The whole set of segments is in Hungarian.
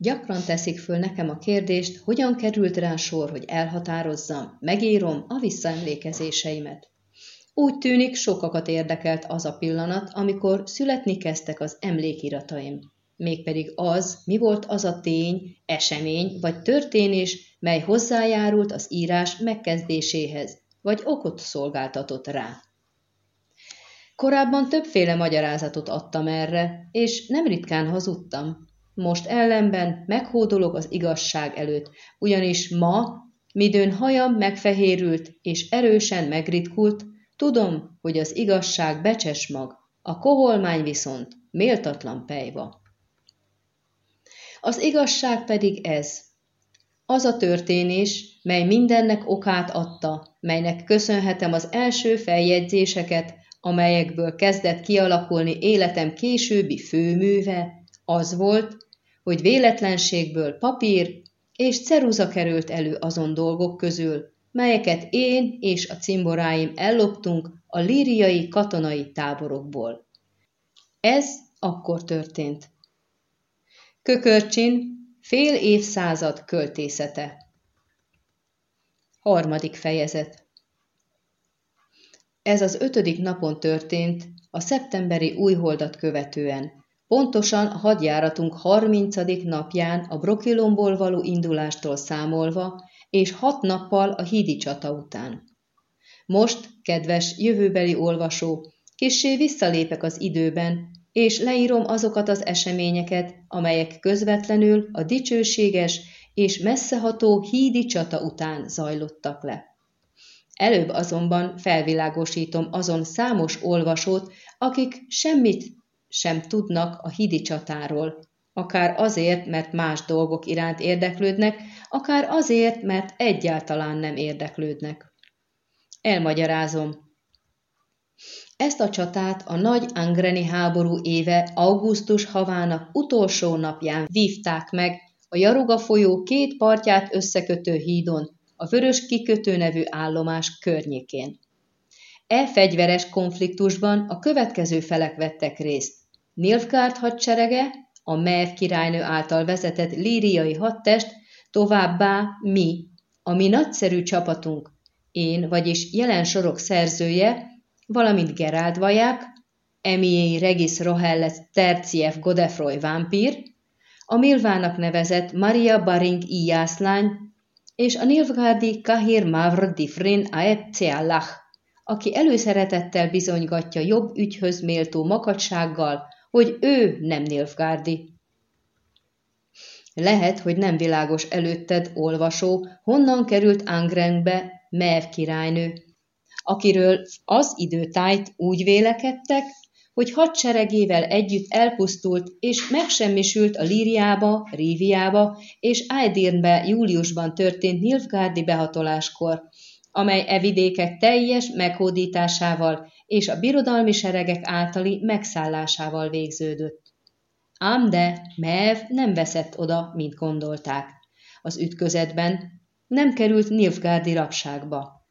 Gyakran teszik föl nekem a kérdést, hogyan került rá sor, hogy elhatározzam, megírom a visszaemlékezéseimet. Úgy tűnik, sokakat érdekelt az a pillanat, amikor születni kezdtek az emlékirataim. Mégpedig az, mi volt az a tény, esemény vagy történés, mely hozzájárult az írás megkezdéséhez, vagy okot szolgáltatott rá. Korábban többféle magyarázatot adtam erre, és nem ritkán hazudtam. Most ellenben meghódolok az igazság előtt, ugyanis ma, midőn hajam megfehérült és erősen megritkult, tudom, hogy az igazság becses mag, a koholmány viszont méltatlan pejva. Az igazság pedig ez. Az a történés, mely mindennek okát adta, melynek köszönhetem az első feljegyzéseket, amelyekből kezdett kialakulni életem későbbi főműve, az volt, hogy véletlenségből papír és ceruza került elő azon dolgok közül, melyeket én és a cimboráim elloptunk a líriai katonai táborokból. Ez akkor történt. Kökörcsin fél évszázad költészete. Harmadik fejezet Ez az ötödik napon történt, a szeptemberi újholdat követően, pontosan a hadjáratunk harmincadik napján a Brokilomból való indulástól számolva, és hat nappal a hídi csata után. Most, kedves jövőbeli olvasó, kissé visszalépek az időben, és leírom azokat az eseményeket, amelyek közvetlenül a dicsőséges és messzeható hídi csata után zajlottak le. Előbb azonban felvilágosítom azon számos olvasót, akik semmit sem tudnak a hídi csatáról, akár azért, mert más dolgok iránt érdeklődnek, akár azért, mert egyáltalán nem érdeklődnek. Elmagyarázom. Ezt a csatát a nagy angreni háború éve augusztus havának utolsó napján vívták meg a Jaruga folyó két partját összekötő hídon, a Vörös kikötő nevű állomás környékén. E fegyveres konfliktusban a következő felek vettek részt. Nilfgaard hadserege, a Merv királynő által vezetett líriai hadtest, továbbá mi, a mi nagyszerű csapatunk, én, vagyis jelen sorok szerzője, valamint Gerald Vaják, Emié Regis Rohelles Terciev Godefroy vámpír, a Milvának nevezett Maria Baring íjászlány, és a Nilfgaardi Kahir Mavr Difrin Aetceallach, aki előszeretettel bizonygatja jobb ügyhöz méltó makacsággal, hogy ő nem Nilfgaardi. Lehet, hogy nem világos előtted, olvasó, honnan került Angrenbe Mev királynő, akiről az időtájt úgy vélekedtek, hogy hadseregével együtt elpusztult és megsemmisült a Líriába, Ríviába és Aidirnbe júliusban történt Nilfgaardi behatoláskor, amely e vidékek teljes meghódításával és a birodalmi seregek általi megszállásával végződött. Ám de Mev nem veszett oda, mint gondolták. Az ütközetben nem került Nilfgaardi rabságba.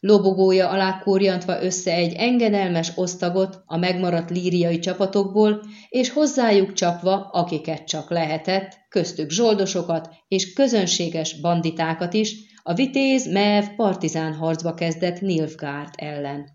Lobogója alá kurjantva össze egy engedelmes osztagot a megmaradt líriai csapatokból, és hozzájuk csapva, akiket csak lehetett, köztük zsoldosokat és közönséges banditákat is, a vitéz Mev partizán harcba kezdett Nilfgaard ellen.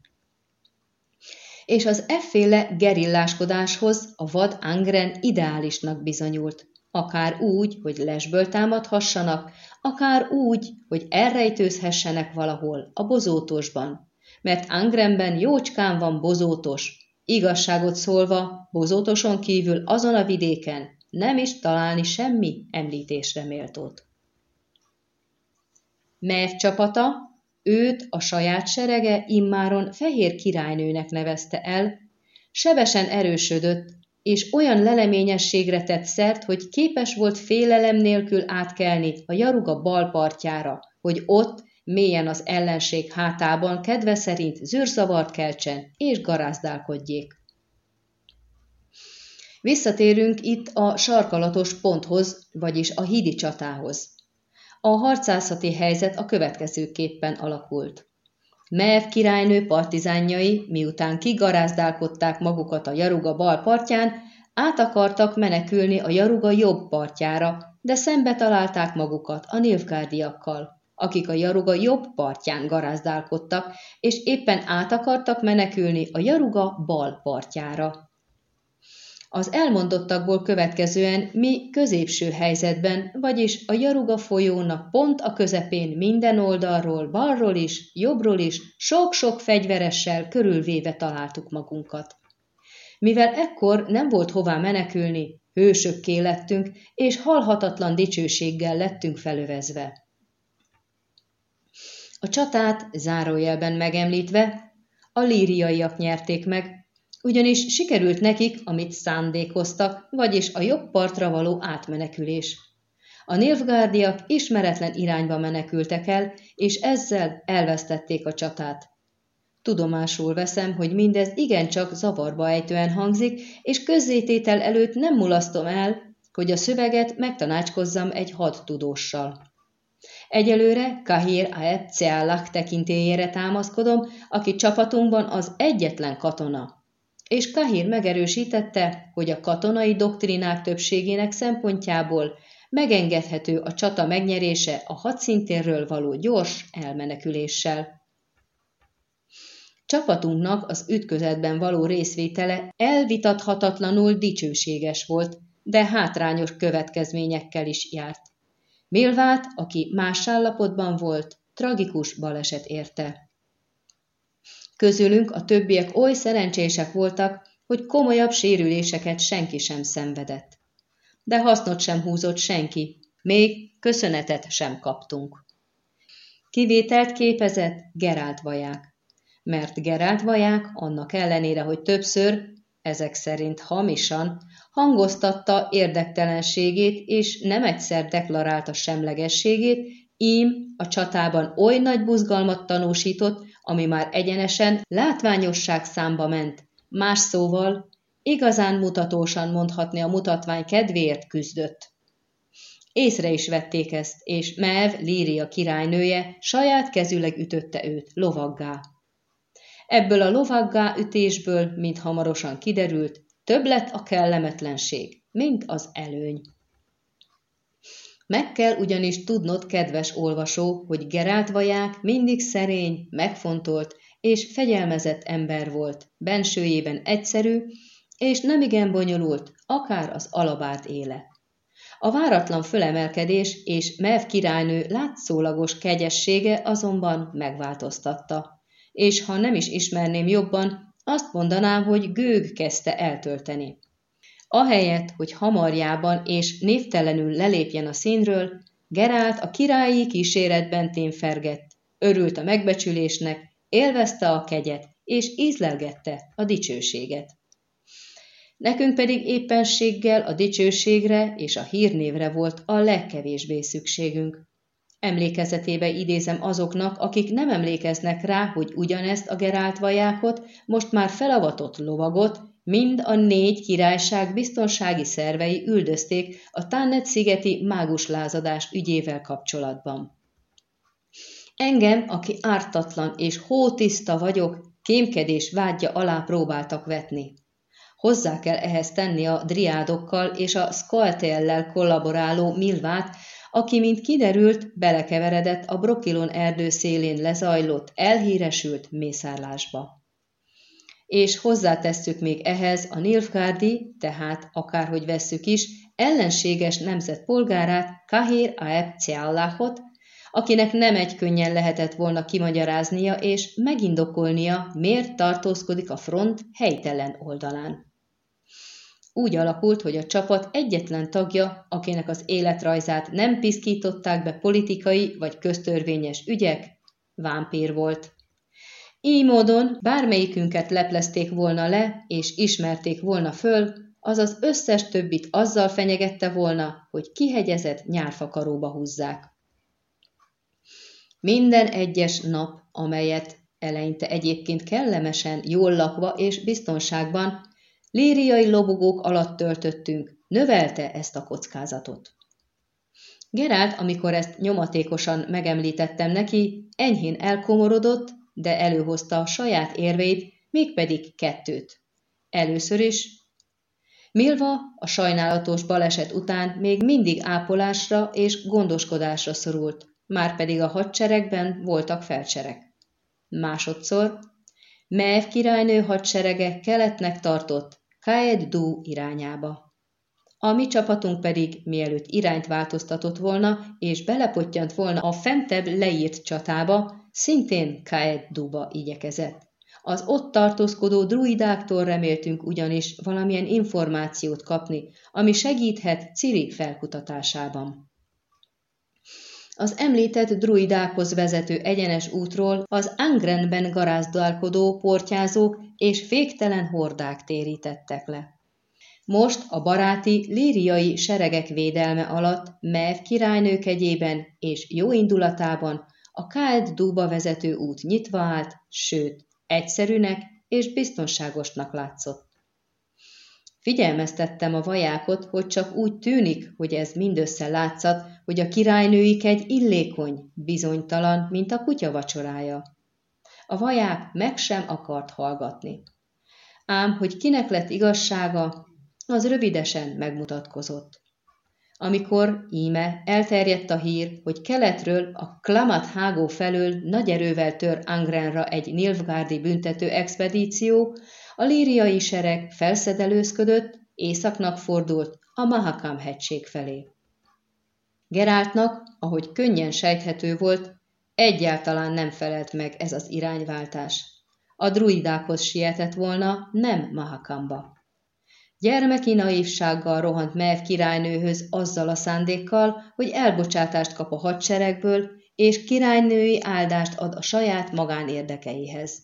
És az efféle gerilláskodáshoz a vad Angren ideálisnak bizonyult akár úgy, hogy lesből támadhassanak, akár úgy, hogy elrejtőzhessenek valahol, a bozótosban. Mert Angrenben jócskán van bozótos. Igazságot szólva, bozótoson kívül azon a vidéken nem is találni semmi említésre méltót. Mev csapata, őt a saját serege immáron fehér királynőnek nevezte el, sebesen erősödött, és olyan leleményességre tett szert, hogy képes volt félelem nélkül átkelni a Jaruga bal partjára, hogy ott, mélyen az ellenség hátában kedve szerint zűrzavart keltsen és garázdálkodjék. Visszatérünk itt a sarkalatos ponthoz, vagyis a hídi csatához. A harcászati helyzet a következőképpen alakult. Mev királynő partizánjai, miután kigarázdálkodták magukat a Jaruga bal partján, át akartak menekülni a Jaruga jobb partjára, de szembe találták magukat a nilfgárdiakkal, akik a Jaruga jobb partján garázdálkodtak, és éppen át akartak menekülni a Jaruga bal partjára. Az elmondottakból következően mi középső helyzetben, vagyis a Jaruga folyónak pont a közepén minden oldalról, balról is, jobbról is, sok-sok fegyveressel körülvéve találtuk magunkat. Mivel ekkor nem volt hová menekülni, hősökké lettünk, és halhatatlan dicsőséggel lettünk felövezve. A csatát zárójelben megemlítve a líriaiak nyerték meg, ugyanis sikerült nekik, amit szándékoztak, vagyis a jobb partra való átmenekülés. A nilfgárdiak ismeretlen irányba menekültek el, és ezzel elvesztették a csatát. Tudomásul veszem, hogy mindez igencsak zavarba ejtően hangzik, és közzététel előtt nem mulasztom el, hogy a szöveget megtanácskozzam egy hadtudóssal. Egyelőre Kahir Aeb Ceallak tekintélyére támaszkodom, aki csapatunkban az egyetlen katona. És Kahir megerősítette, hogy a katonai doktrinák többségének szempontjából megengedhető a csata megnyerése a hadszintérről való gyors elmeneküléssel. Csapatunknak az ütközetben való részvétele elvitathatatlanul dicsőséges volt, de hátrányos következményekkel is járt. Milvát, aki más állapotban volt, tragikus baleset érte. Közülünk a többiek oly szerencsések voltak, hogy komolyabb sérüléseket senki sem szenvedett. De hasznot sem húzott senki, még köszönetet sem kaptunk. Kivételt képezett Gerált vaják mert Gerált vaják annak ellenére, hogy többször, ezek szerint hamisan, hangoztatta érdektelenségét és nem egyszer deklarálta semlegességét, ím a csatában oly nagy buzgalmat tanúsított, ami már egyenesen látványosság számba ment, más szóval igazán mutatósan mondhatni a mutatvány kedvéért küzdött. Észre is vették ezt, és Mev, Líria királynője, saját kezüleg ütötte őt lovaggá. Ebből a lovaggá ütésből, mint hamarosan kiderült, több lett a kellemetlenség, mint az előny. Meg kell ugyanis tudnod, kedves olvasó, hogy Gerált vaják mindig szerény, megfontolt és fegyelmezett ember volt, bensőjében egyszerű, és nemigen bonyolult, akár az alabárt éle. A váratlan fölemelkedés és Mev királynő látszólagos kegyessége azonban megváltoztatta és ha nem is ismerném jobban, azt mondanám, hogy gőg kezdte eltölteni. Ahelyett, hogy hamarjában és névtelenül lelépjen a színről, Gerált a királyi kíséretben témfergett, örült a megbecsülésnek, élvezte a kegyet, és ízlelgette a dicsőséget. Nekünk pedig éppenséggel a dicsőségre és a hírnévre volt a legkevésbé szükségünk. Emlékezetébe idézem azoknak, akik nem emlékeznek rá, hogy ugyanezt a Gerált vajákot, most már felavatott lovagot, mind a négy királyság biztonsági szervei üldözték a Tannet-szigeti máguslázadás ügyével kapcsolatban. Engem, aki ártatlan és hótiszta vagyok, kémkedés vágyja alá próbáltak vetni. Hozzá kell ehhez tenni a driádokkal és a Skaltellel kollaboráló Milvát, aki, mint kiderült, belekeveredett a Brokilon erdő szélén lezajlott, elhíresült mészárlásba. És hozzátesszük még ehhez a Nilfgárdi, tehát akárhogy vesszük is, ellenséges nemzet polgárát, Kahir Aeb Ciallahot, akinek nem egy könnyen lehetett volna kimagyaráznia és megindokolnia, miért tartózkodik a front helytelen oldalán. Úgy alakult, hogy a csapat egyetlen tagja, akinek az életrajzát nem piszkították be politikai vagy köztörvényes ügyek, vámpír volt. Így módon bármelyikünket leplezték volna le, és ismerték volna föl, az az összes többit azzal fenyegette volna, hogy kihegyezett nyárfakaróba húzzák. Minden egyes nap, amelyet eleinte egyébként kellemesen, jól lakva és biztonságban, Líriai lobogók alatt töltöttünk, növelte ezt a kockázatot. Gerált, amikor ezt nyomatékosan megemlítettem neki, enyhén elkomorodott, de előhozta a saját érveit, mégpedig kettőt. Először is, Milva a sajnálatos baleset után még mindig ápolásra és gondoskodásra szorult, már pedig a hadseregben voltak felcserek. Másodszor Mev királynő hadserege keletnek tartott Kaed Du irányába. A mi csapatunk pedig, mielőtt irányt változtatott volna, és belepottyant volna a fentebb leírt csatába, szintén Kaed Duba igyekezett. Az ott tartózkodó druidáktól reméltünk ugyanis valamilyen információt kapni, ami segíthet Ciri felkutatásában. Az említett druidákhoz vezető egyenes útról az Angrenben garázdálkodó portyázók és féktelen hordák térítettek le. Most a baráti, líriai seregek védelme alatt Mev királynő kegyében és jó indulatában a Káld dúba vezető út nyitva állt, sőt, egyszerűnek és biztonságosnak látszott. Figyelmeztettem a vajákot, hogy csak úgy tűnik, hogy ez mindössze látszat, hogy a királynőik egy illékony, bizonytalan, mint a kutya vacsorája. A vaják meg sem akart hallgatni. Ám, hogy kinek lett igazsága, az rövidesen megmutatkozott. Amikor íme elterjedt a hír, hogy keletről a Klamat hágó felől nagy erővel tör Angrenra egy Nilfgárdi büntető expedíció, a líriai sereg felszedelőzködött, északnak fordult a Mahakam hegység felé. Geráltnak, ahogy könnyen sejthető volt, egyáltalán nem felelt meg ez az irányváltás. A druidákhoz sietett volna, nem Mahakamba. Gyermeki naívsággal rohant Mev királynőhöz azzal a szándékkal, hogy elbocsátást kap a hadseregből, és királynői áldást ad a saját magánérdekeihez.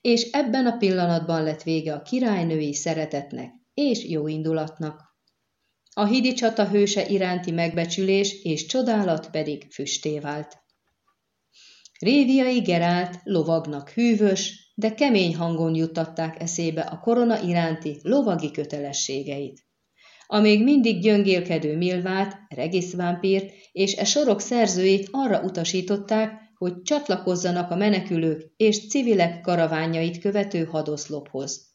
És ebben a pillanatban lett vége a királynői szeretetnek és jó indulatnak. A hidi csata hőse iránti megbecsülés és csodálat pedig füsté vált. Réviai Gerált lovagnak hűvös, de kemény hangon juttatták eszébe a korona iránti lovagi kötelességeit. A még mindig gyöngélkedő Milvát, Regis és e sorok szerzőit arra utasították, hogy csatlakozzanak a menekülők és civilek karaványait követő hadoszlophoz.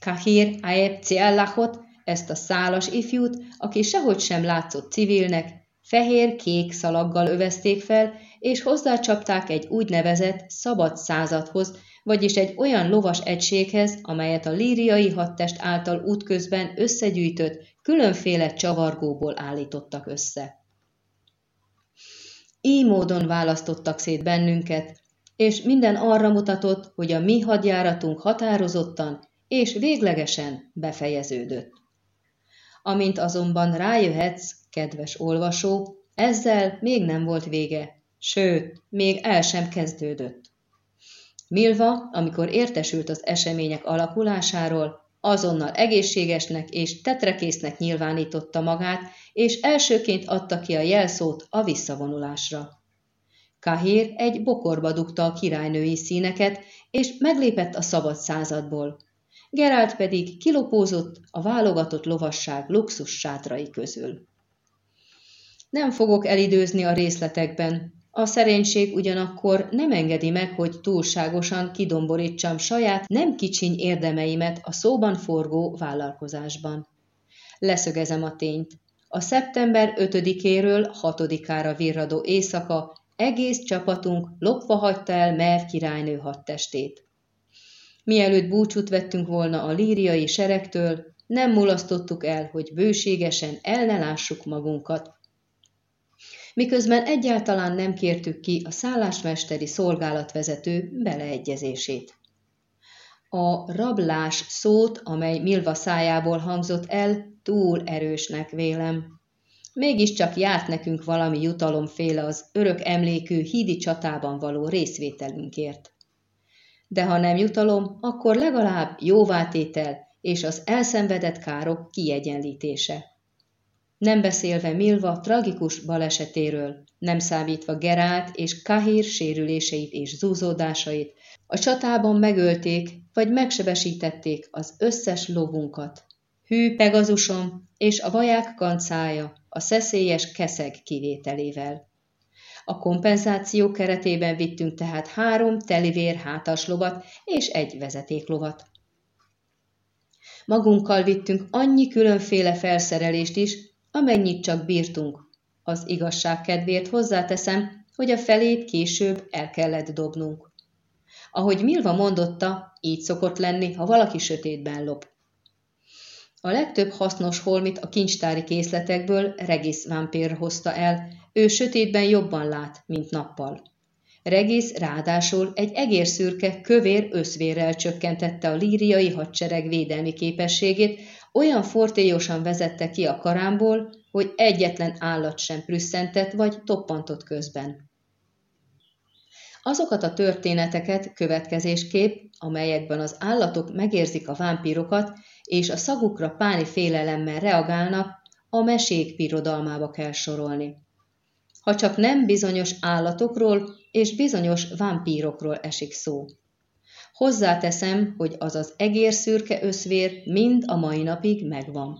Kahir Aeb Ciallachot, ezt a szálas ifjút, aki sehogy sem látszott civilnek, fehér-kék szalaggal övezték fel, és hozzácsapták egy úgynevezett szabad századhoz, vagyis egy olyan lovas egységhez, amelyet a líriai hadtest által útközben összegyűjtött, különféle csavargóból állítottak össze. Így módon választottak szét bennünket, és minden arra mutatott, hogy a mi hadjáratunk határozottan és véglegesen befejeződött. Amint azonban rájöhetsz, kedves olvasó, ezzel még nem volt vége, sőt, még el sem kezdődött. Milva, amikor értesült az események alakulásáról, azonnal egészségesnek és tetrekésznek nyilvánította magát, és elsőként adta ki a jelszót a visszavonulásra. Kahir egy bokorba dugta a királynői színeket, és meglépett a szabad századból. Gerált pedig kilopózott a válogatott lovasság luxus sátrai közül. Nem fogok elidőzni a részletekben, a szerénység ugyanakkor nem engedi meg, hogy túlságosan kidomborítsam saját nem kicsiny érdemeimet a szóban forgó vállalkozásban. Leszögezem a tényt. A szeptember 5-éről 6-ára virradó éjszaka egész csapatunk lopva hagyta el Merv királynő hadtestét. Mielőtt búcsút vettünk volna a líriai seregtől, nem mulasztottuk el, hogy bőségesen el ne lássuk magunkat miközben egyáltalán nem kértük ki a szállásmesteri szolgálatvezető beleegyezését. A rablás szót, amely Milva szájából hangzott el, túl erősnek vélem. Mégiscsak járt nekünk valami jutalomféle az örök emlékű hídi csatában való részvételünkért. De ha nem jutalom, akkor legalább jóvátétel és az elszenvedett károk kiegyenlítése nem beszélve Milva tragikus balesetéről, nem számítva Gerált és Kahir sérüléseit és zúzódásait, a csatában megölték vagy megsebesítették az összes lovunkat. Hű Pegazusom és a vaják kancája a szeszélyes keszeg kivételével. A kompenzáció keretében vittünk tehát három telivér hátas lovat és egy vezetéklovat. Magunkkal vittünk annyi különféle felszerelést is, amennyit csak bírtunk. Az igazság kedvéért hozzáteszem, hogy a felét később el kellett dobnunk. Ahogy Milva mondotta, így szokott lenni, ha valaki sötétben lop. A legtöbb hasznos holmit a kincstári készletekből Regis vámpír hozta el, ő sötétben jobban lát, mint nappal. Regis ráadásul egy egérszürke, kövér összvérrel csökkentette a líriai hadsereg védelmi képességét, olyan fortélyosan vezette ki a karámból, hogy egyetlen állat sem prüsszentett vagy toppantott közben. Azokat a történeteket következésképp, amelyekben az állatok megérzik a vámpírokat, és a szagukra páni félelemmel reagálnak, a mesék birodalmába kell sorolni. Ha csak nem bizonyos állatokról és bizonyos vámpírokról esik szó. Hozzáteszem, hogy az az egérszürke összvér mind a mai napig megvan.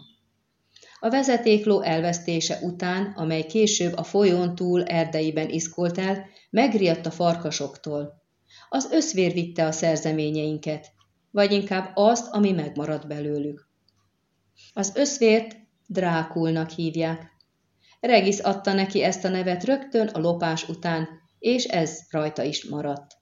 A vezetékló elvesztése után, amely később a folyón túl erdeiben iszkolt el, megriadt a farkasoktól. Az összvér vitte a szerzeményeinket, vagy inkább azt, ami megmaradt belőlük. Az összvért Drákulnak hívják. Regis adta neki ezt a nevet rögtön a lopás után, és ez rajta is maradt.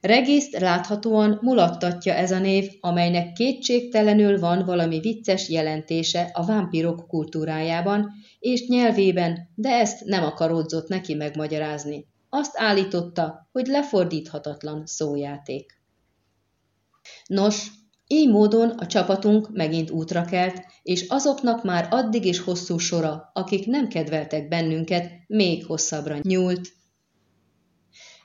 Regiszt láthatóan mulattatja ez a név, amelynek kétségtelenül van valami vicces jelentése a vámpirok kultúrájában és nyelvében, de ezt nem akaródzott neki megmagyarázni. Azt állította, hogy lefordíthatatlan szójáték. Nos, így módon a csapatunk megint útra kelt, és azoknak már addig is hosszú sora, akik nem kedveltek bennünket, még hosszabbra nyúlt.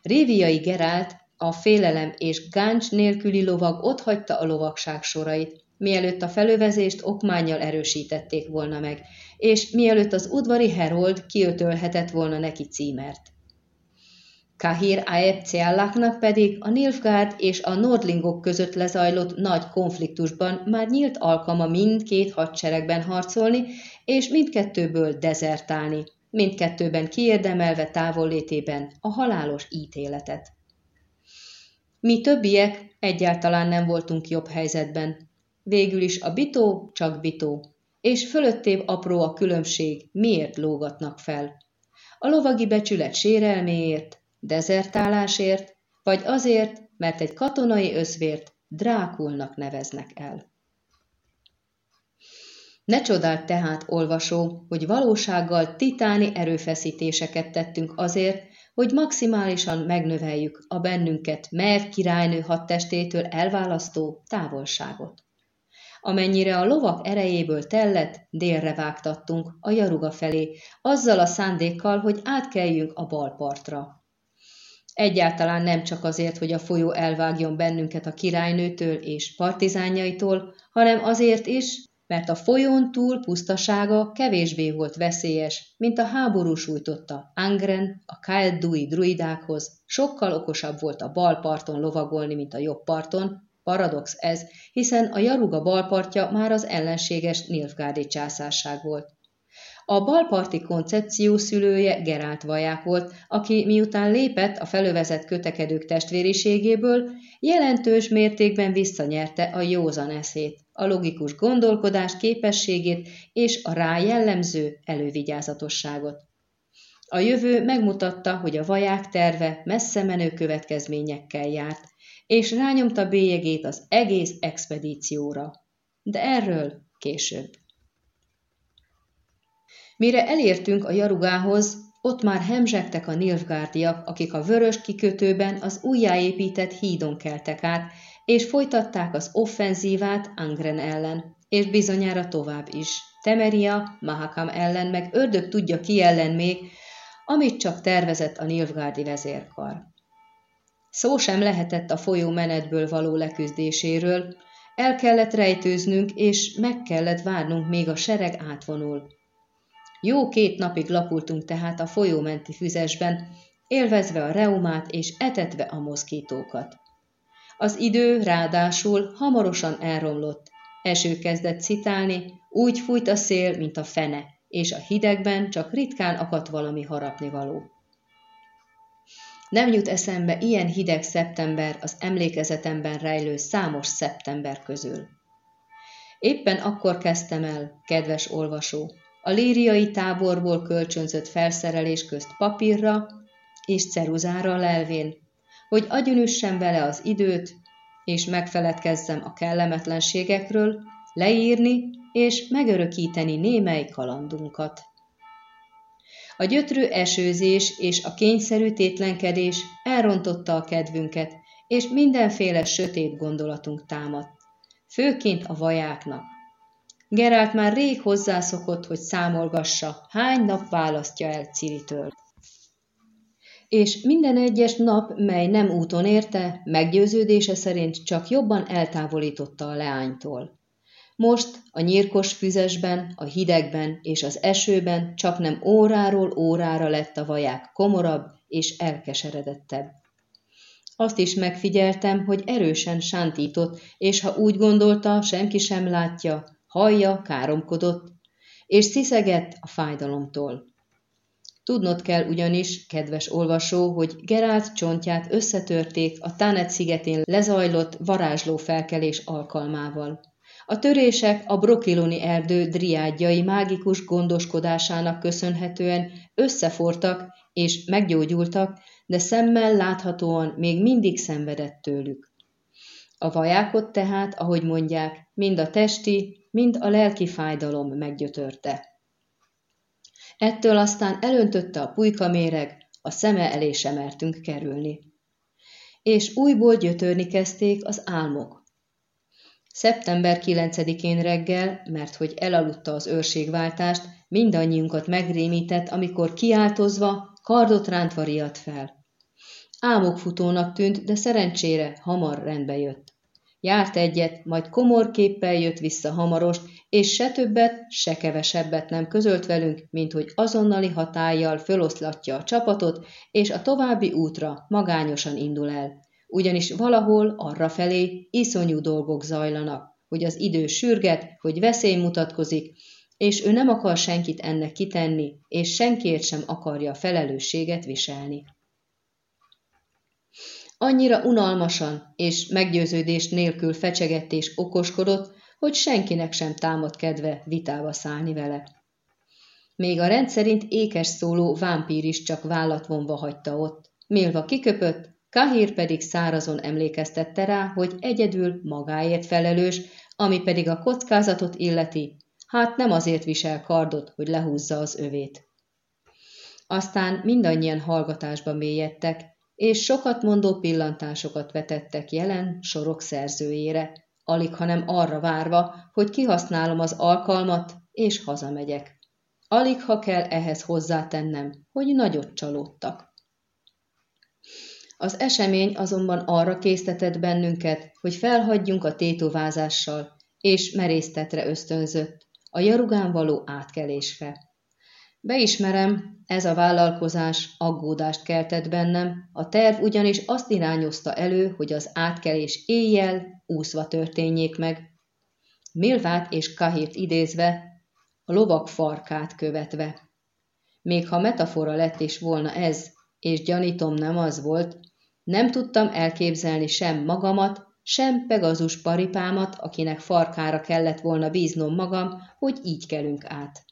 Réviai Gerált, a félelem és gáncs nélküli lovag otthagyta a lovagság sorait, mielőtt a felövezést okmányjal erősítették volna meg, és mielőtt az udvari herold kiötölhetett volna neki címert. Kahir Aeb Ceallaknak pedig a Nilfgaard és a Nordlingok között lezajlott nagy konfliktusban már nyílt alkalma mindkét hadseregben harcolni, és mindkettőből dezertálni, mindkettőben kiérdemelve távollétében a halálos ítéletet. Mi többiek egyáltalán nem voltunk jobb helyzetben. Végül is a bitó csak bitó, és fölöttébb apró a különbség, miért lógatnak fel. A lovagi becsület sérelméért, dezertálásért, vagy azért, mert egy katonai összvért drákulnak neveznek el. Ne csodált tehát, olvasó, hogy valósággal titáni erőfeszítéseket tettünk azért, hogy maximálisan megnöveljük a bennünket Mer királynő hadtestétől elválasztó távolságot. Amennyire a lovak erejéből tellett, délre vágtattunk, a Jaruga felé, azzal a szándékkal, hogy átkeljünk a bal partra. Egyáltalán nem csak azért, hogy a folyó elvágjon bennünket a királynőtől és partizánjaitól, hanem azért is, mert a folyón túl pusztasága kevésbé volt veszélyes, mint a háború sújtotta Angren, a Kaeldui druidákhoz, sokkal okosabb volt a bal parton lovagolni, mint a jobb parton, paradox ez, hiszen a Jaruga balpartja már az ellenséges Nilfgárdi császárság volt. A balparti koncepció szülője Gerált Vaják volt, aki miután lépett a felövezett kötekedők testvériségéből, jelentős mértékben visszanyerte a józan eszét, a logikus gondolkodás képességét és a rá jellemző elővigyázatosságot. A jövő megmutatta, hogy a vaják terve messze menő következményekkel járt, és rányomta bélyegét az egész expedícióra. De erről később. Mire elértünk a jarugához, ott már hemzsegtek a nilfgárdiak, akik a vörös kikötőben az újjáépített hídon keltek át, és folytatták az offenzívát Angren ellen, és bizonyára tovább is. Temeria, Mahakam ellen, meg ördög tudja ki ellen még, amit csak tervezett a nilfgárdi vezérkar. Szó sem lehetett a folyó menetből való leküzdéséről, el kellett rejtőznünk, és meg kellett várnunk, még a sereg átvonul. Jó két napig lapultunk tehát a folyómenti füzesben, élvezve a reumát és etetve a moszkítókat. Az idő ráadásul hamarosan elromlott, eső kezdett citálni, úgy fújt a szél, mint a fene, és a hidegben csak ritkán akadt valami harapnivaló. Nem jut eszembe ilyen hideg szeptember az emlékezetemben rejlő számos szeptember közül Éppen akkor kezdtem el, kedves olvasó, a líriai táborból kölcsönzött felszerelés közt papírra és ceruzára lelvén, hogy agyonüssem vele az időt, és megfeledkezzem a kellemetlenségekről, leírni és megörökíteni némely kalandunkat. A gyötrő esőzés és a kényszerű tétlenkedés elrontotta a kedvünket, és mindenféle sötét gondolatunk támadt, főként a vajáknak. Gerált már rég hozzászokott, hogy számolgassa, hány nap választja el Ciritől. És minden egyes nap, mely nem úton érte, meggyőződése szerint csak jobban eltávolította a leánytól. Most a nyírkos füzesben, a hidegben és az esőben csak nem óráról órára lett a vaják komorabb és elkeseredettebb. Azt is megfigyeltem, hogy erősen sántított, és ha úgy gondolta, senki sem látja, hallja, káromkodott, és sziszegett a fájdalomtól. Tudnod kell ugyanis, kedves olvasó, hogy Gerált csontját összetörték a Tánet szigetén lezajlott varázsló felkelés alkalmával. A törések a brokiloni erdő driádjai mágikus gondoskodásának köszönhetően összefortak és meggyógyultak, de szemmel láthatóan még mindig szenvedett tőlük. A vajákot tehát, ahogy mondják, mind a testi, mind a lelki fájdalom meggyötörte. Ettől aztán elöntötte a pulykaméreg, a szeme elé sem mertünk kerülni. És újból gyötörni kezdték az álmok, Szeptember 9-én reggel, mert hogy elaludta az őrségváltást, mindannyiunkat megrémített, amikor kiáltozva, kardot rántva riadt fel. Álmokfutónak tűnt, de szerencsére hamar rendbe jött. Járt egyet, majd komor képpel jött vissza hamarost, és se többet, se kevesebbet nem közölt velünk, mint hogy azonnali hatállyal föloszlatja a csapatot, és a további útra magányosan indul el ugyanis valahol arra felé iszonyú dolgok zajlanak, hogy az idő sürget, hogy veszély mutatkozik, és ő nem akar senkit ennek kitenni, és senkiért sem akarja felelősséget viselni. Annyira unalmasan és meggyőződés nélkül fecsegett és okoskodott, hogy senkinek sem támad kedve vitába szállni vele. Még a rendszerint ékes szóló vámpír is csak vállat vonva hagyta ott. Mélva kiköpött, Kahír pedig szárazon emlékeztette rá, hogy egyedül magáért felelős, ami pedig a kockázatot illeti, hát nem azért visel kardot, hogy lehúzza az övét. Aztán mindannyian hallgatásba mélyedtek, és sokat mondó pillantásokat vetettek jelen sorok szerzőjére, alig hanem arra várva, hogy kihasználom az alkalmat, és hazamegyek. Alig ha kell ehhez hozzátennem, hogy nagyot csalódtak. Az esemény azonban arra késztetett bennünket, hogy felhagyjunk a tétovázással, és merésztetre ösztönzött, a jarugán való átkelésre. Beismerem, ez a vállalkozás aggódást keltett bennem, a terv ugyanis azt irányozta elő, hogy az átkelés éjjel, úszva történjék meg. Milvát és Kahírt idézve, a lovak farkát követve. Még ha metafora lett is volna ez, és gyanítom nem az volt, nem tudtam elképzelni sem magamat, sem Pegazus paripámat, akinek farkára kellett volna bíznom magam, hogy így kelünk át.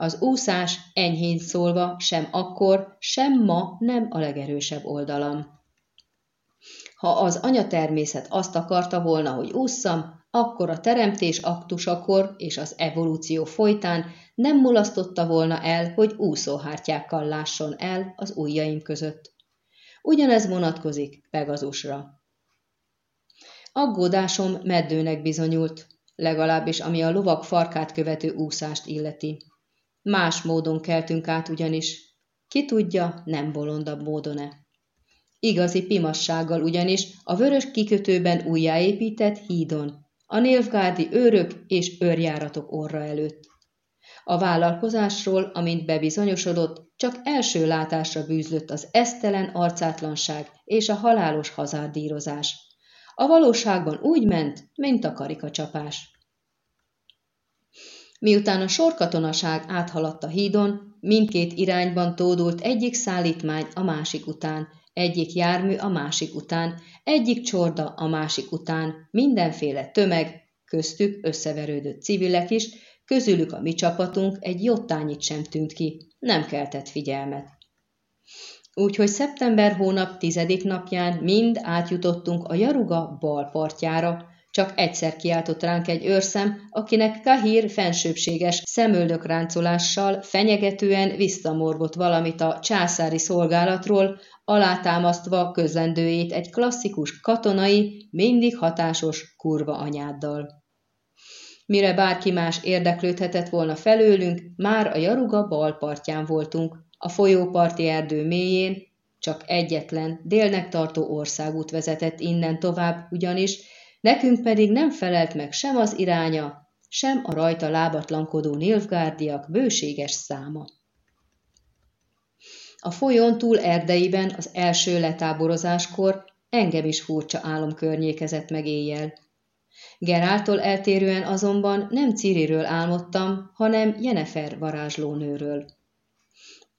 Az úszás enyhén szólva sem akkor, sem ma nem a legerősebb oldalam. Ha az anyatermészet azt akarta volna, hogy ússzam, akkor a teremtés aktusakor és az evolúció folytán nem mulasztotta volna el, hogy úszóhártyákkal lásson el az ujjaim között. Ugyanez vonatkozik Pegazusra. Aggódásom meddőnek bizonyult, legalábbis ami a lovak farkát követő úszást illeti. Más módon keltünk át ugyanis. Ki tudja, nem bolondabb módon-e. Igazi pimassággal ugyanis a vörös kikötőben újjáépített hídon, a Nilfgárdi őrök és őrjáratok orra előtt. A vállalkozásról, amint bebizonyosodott, csak első látásra bűzlött az esztelen arcátlanság és a halálos hazárdírozás. A valóságban úgy ment, mint a karikacsapás. Miután a sorkatonaság áthaladt a hídon, mindkét irányban tódult egyik szállítmány a másik után, egyik jármű a másik után, egyik csorda a másik után, mindenféle tömeg, köztük összeverődött civilek is, közülük a mi csapatunk egy jottányit sem tűnt ki, nem keltett figyelmet. Úgyhogy szeptember hónap tizedik napján mind átjutottunk a Jaruga bal partjára, csak egyszer kiáltott ránk egy őrszem, akinek Kahír fensőbséges szemöldökráncolással fenyegetően visszamorgott valamit a császári szolgálatról, alátámasztva közlendőjét egy klasszikus katonai, mindig hatásos kurva anyáddal. Mire bárki más érdeklődhetett volna felőlünk, már a Jaruga bal partján voltunk, a folyóparti erdő mélyén, csak egyetlen, délnek tartó országút vezetett innen tovább ugyanis, nekünk pedig nem felelt meg sem az iránya, sem a rajta lábatlankodó nilfgárdiak bőséges száma. A folyón túl erdeiben az első letáborozáskor engem is furcsa álom környékezett meg éjjel. Geráltól eltérően azonban nem Ciriről álmodtam, hanem Jenefer varázslónőről.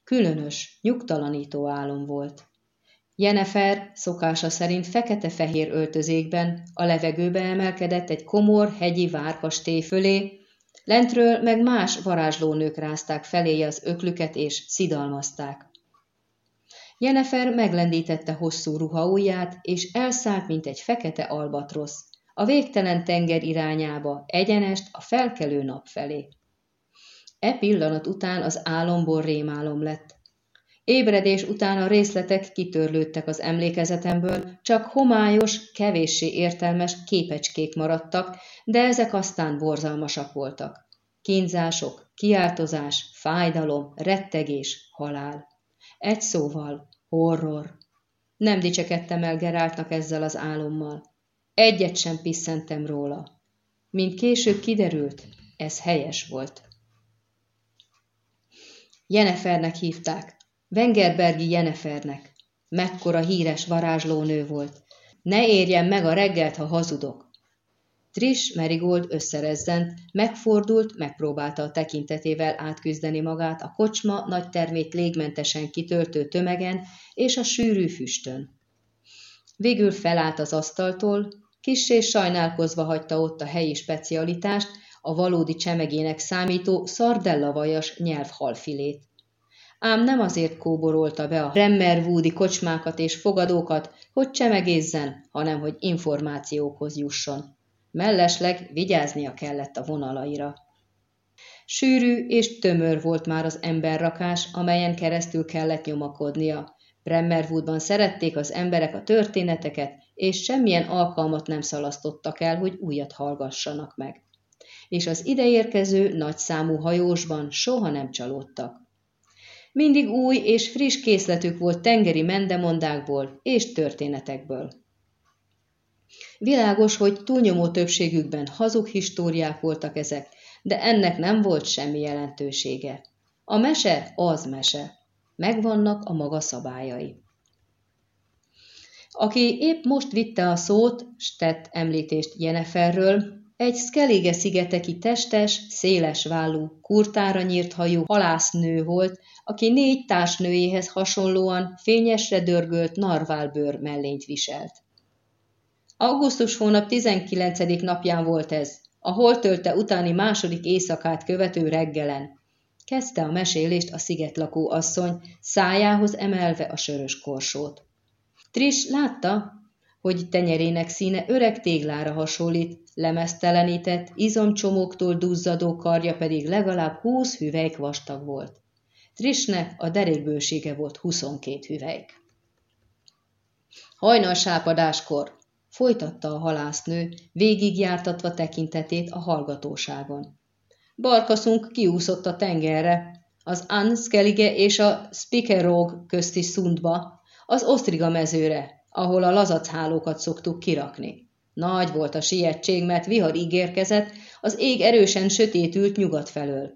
Különös, nyugtalanító álom volt. Jenefer szokása szerint fekete-fehér öltözékben a levegőbe emelkedett egy komor hegyi várkastély fölé, lentről meg más varázslónők rázták felé az öklüket és szidalmazták. Jenefer meglendítette hosszú ruha és elszállt, mint egy fekete albatrosz, a végtelen tenger irányába, egyenest a felkelő nap felé. E pillanat után az álomból rémálom lett. Ébredés után a részletek kitörlődtek az emlékezetemből, csak homályos, kevéssé értelmes képecskék maradtak, de ezek aztán borzalmasak voltak. Kínzások, kiáltozás, fájdalom, rettegés, halál. Egy szóval, horror. Nem dicsekedtem el Geráltnak ezzel az álommal. Egyet sem pisszentem róla. Mint később kiderült, ez helyes volt. Jenefernek hívták. Wengerbergi Jenefernek. Mekkora híres varázslónő volt. Ne érjen meg a reggelt, ha hazudok. Trish Merigold összerezzent, megfordult, megpróbálta a tekintetével átküzdeni magát a kocsma nagy termét légmentesen kitöltő tömegen és a sűrű füstön. Végül felállt az asztaltól, kissé sajnálkozva hagyta ott a helyi specialitást, a valódi csemegének számító szardellavajas nyelvhalfilét. Ám nem azért kóborolta be a Remmerwoodi kocsmákat és fogadókat, hogy csemegézzen, hanem hogy információkhoz jusson. Mellesleg vigyáznia kellett a vonalaira. Sűrű és tömör volt már az emberrakás, amelyen keresztül kellett nyomakodnia. Bremmerwoodban szerették az emberek a történeteket, és semmilyen alkalmat nem szalasztottak el, hogy újat hallgassanak meg. És az ideérkező nagyszámú hajósban soha nem csalódtak. Mindig új és friss készletük volt tengeri mendemondákból és történetekből. Világos, hogy túlnyomó többségükben hazug históriák voltak ezek, de ennek nem volt semmi jelentősége. A mese az mese. Megvannak a maga szabályai. Aki épp most vitte a szót, s tett említést Jeneferről, egy Skellige szigeteki testes, széles vállú, kurtára nyírt hajú halásznő volt, aki négy társnőjéhez hasonlóan fényesre dörgölt narválbőr mellényt viselt. Augusztus hónap 19. napján volt ez, a holtölte utáni második éjszakát követő reggelen. Kezdte a mesélést a szigetlakó asszony, szájához emelve a sörös korsót. Tris látta, hogy tenyerének színe öreg téglára hasonlít, lemeztelenített, izomcsomóktól duzzadó karja pedig legalább húsz hüvelyk vastag volt. Trisnek a derékbősége volt 22 hüvelyk. Hajnal sápadáskor, folytatta a halásznő, végigjártatva tekintetét a hallgatóságon. Barkaszunk kiúszott a tengerre, az Anskelige és a Spikerog közti szundba, az Osztriga mezőre, ahol a lazachálókat szoktuk kirakni. Nagy volt a sietség, mert vihar ígérkezett, az ég erősen sötétült nyugat felől.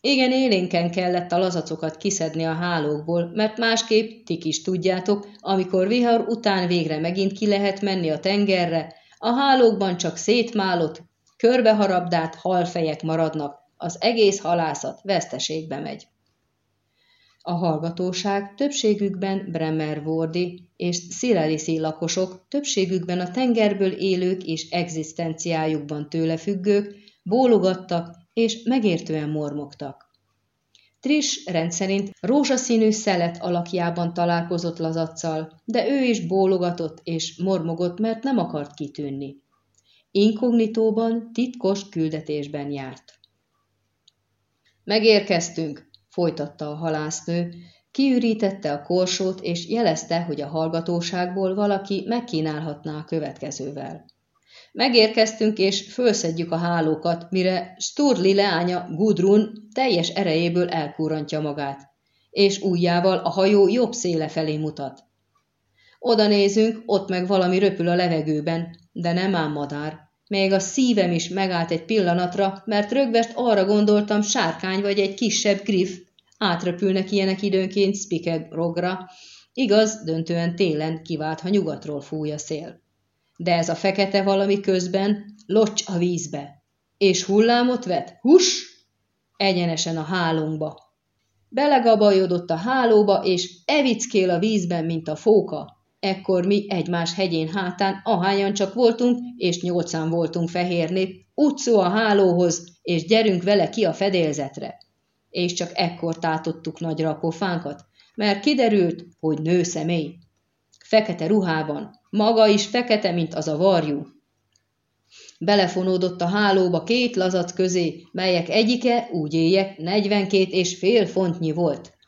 Igen, élénken kellett a lazacokat kiszedni a hálókból, mert másképp, tik is tudjátok, amikor vihar után végre megint ki lehet menni a tengerre, a hálókban csak szétmálott, körbeharabdált halfejek maradnak, az egész halászat veszteségbe megy. A hallgatóság többségükben Bremer-Wordi és Szirelisi lakosok, többségükben a tengerből élők és egzisztenciájukban tőle függők, bólogattak és megértően mormogtak. Trish rendszerint rózsaszínű szelet alakjában találkozott lazacsal, de ő is bólogatott és mormogott, mert nem akart kitűnni. Inkognitóban, titkos küldetésben járt. Megérkeztünk, folytatta a halásznő, kiürítette a korsót, és jelezte, hogy a hallgatóságból valaki megkínálhatná a következővel. Megérkeztünk, és fölszedjük a hálókat, mire Sturli leánya Gudrun teljes erejéből elkúrantja magát, és ujjával a hajó jobb széle felé mutat. Oda nézünk, ott meg valami röpül a levegőben, de nem ám madár. Még a szívem is megállt egy pillanatra, mert rögvest arra gondoltam, sárkány vagy egy kisebb griff, átrepülnek ilyenek időnként Spikerogra, igaz, döntően télen kivált, ha nyugatról fúj a szél. De ez a fekete valami közben locs a vízbe, és hullámot vet, hus, egyenesen a hálónkba. Belegabajodott a hálóba, és evickél a vízben, mint a fóka. Ekkor mi egymás hegyén hátán, ahányan csak voltunk, és nyolcan voltunk fehér nép, utcó a hálóhoz, és gyerünk vele ki a fedélzetre és csak ekkor tátottuk nagyra a pofánkat, mert kiderült, hogy nő személy. Fekete ruhában, maga is fekete, mint az a varjú. Belefonódott a hálóba két lazac közé, melyek egyike, úgy éljek, negyvenkét és fél fontnyi volt.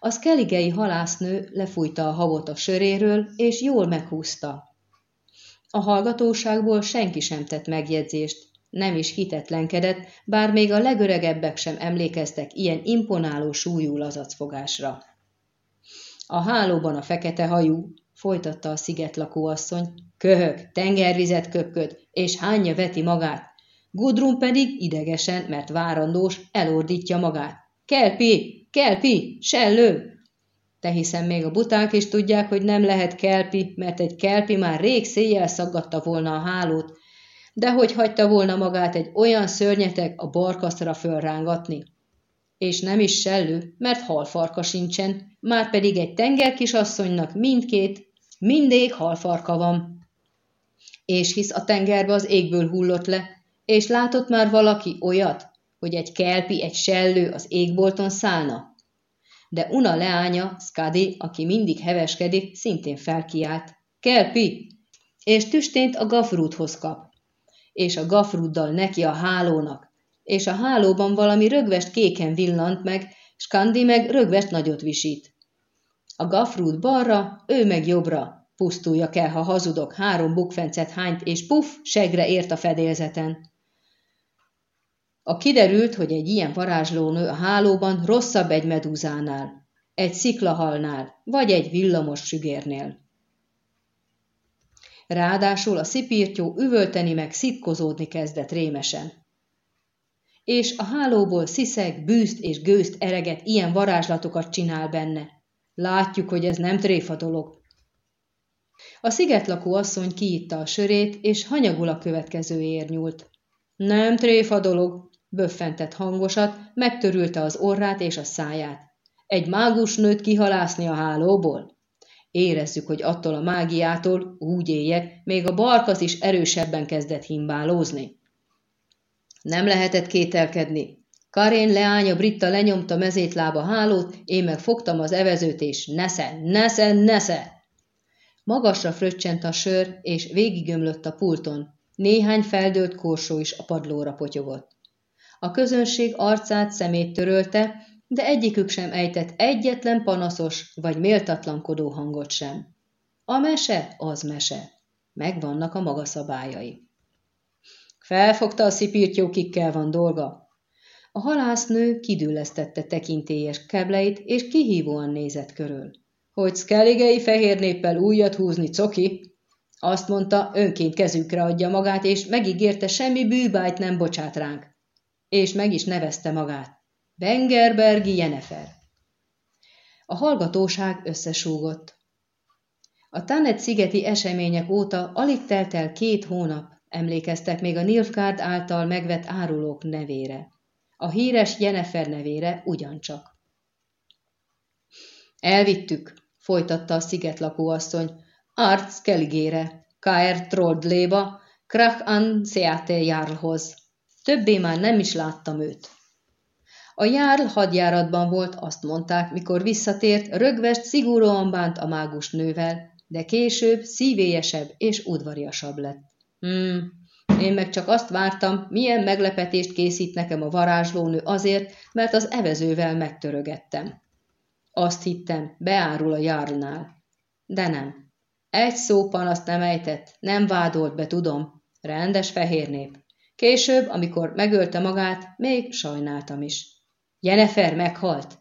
A szkeligei halásznő lefújta a havot a söréről, és jól meghúzta. A hallgatóságból senki sem tett megjegyzést, nem is hitetlenkedett, bár még a legöregebbek sem emlékeztek ilyen imponáló súlyú lazacfogásra. A hálóban a fekete hajú, folytatta a szigetlakóasszony, köhög, tengervizet köpköd, és hányja veti magát. Gudrun pedig idegesen, mert várandós, elordítja magát. Kelpi, kelpi, sellő! Te hiszem még a buták is tudják, hogy nem lehet kelpi, mert egy kelpi már rég széjjel szaggatta volna a hálót, de hogy hagyta volna magát egy olyan szörnyetek a barkasztra fölrángatni. És nem is sellő, mert halfarka sincsen, már pedig egy tengerkisasszonynak mindkét, mindig halfarka van. És hisz a tengerbe az égből hullott le, és látott már valaki olyat, hogy egy kelpi, egy sellő az égbolton szállna. De Una leánya, Skadi, aki mindig heveskedik, szintén felkiált. Kelpi! És tüstént a gafrúthoz kap és a gafruddal neki a hálónak, és a hálóban valami rögvest kéken villant meg, Skandi meg rögvest nagyot visít. A gafrúd balra, ő meg jobbra, pusztulja kell, ha hazudok, három bukfencet hányt, és puff, segre ért a fedélzeten. A kiderült, hogy egy ilyen varázslónő a hálóban rosszabb egy medúzánál, egy sziklahalnál, vagy egy villamos sügérnél. Ráadásul a szipírtyó üvölteni meg szitkozódni kezdett rémesen. És a hálóból sziszeg, bűzt és gőzt ereget ilyen varázslatokat csinál benne. Látjuk, hogy ez nem tréfa dolog. A szigetlakó asszony kiitta a sörét, és hanyagul a következőért nyúlt. Nem tréfa dolog, böffentett hangosat, megtörülte az orrát és a száját. Egy mágus nőt kihalászni a hálóból? Érezzük, hogy attól a mágiától, úgy éljek, még a barkasz is erősebben kezdett himbálózni. Nem lehetett kételkedni. Karén leánya Britta lenyomta mezétlába hálót, én meg fogtam az evezőt, és nesze, nesze, nesze! Magasra fröccsent a sör, és végigömlött a pulton. Néhány feldőlt korsó is a padlóra potyogott. A közönség arcát szemét törölte, de egyikük sem ejtett egyetlen panaszos vagy méltatlankodó hangot sem. A mese az mese. Megvannak a maga szabályai. Felfogta a szipírtyó, kikkel van dolga. A halásznő kidüllesztette tekintélyes kebleit, és kihívóan nézett körül. Hogy szkeligei fehér néppel újat húzni, coki? Azt mondta, önként kezükre adja magát, és megígérte, semmi bűbájt nem bocsát ránk. És meg is nevezte magát. Bengerbergi Jenefer. A hallgatóság összesúgott. A Tanet szigeti események óta alig telt el két hónap, emlékeztek még a Nilfgaard által megvett árulók nevére. A híres Jenefer nevére ugyancsak. Elvittük, folytatta a szigetlakóasszony, Arc Keligére, K.R. Troldléba, Krach an Seate Jarlhoz. Többé már nem is láttam őt. A járl hadjáratban volt, azt mondták, mikor visszatért, rögvest szigorúan bánt a mágus nővel, de később szívélyesebb és udvariasabb lett. Hmm, én meg csak azt vártam, milyen meglepetést készít nekem a varázslónő azért, mert az evezővel megtörögettem. Azt hittem, beárul a járnál. De nem. Egy szó panaszt nem ejtett, nem vádolt be, tudom. Rendes fehér nép. Később, amikor megölte magát, még sajnáltam is. Jenefer meghalt!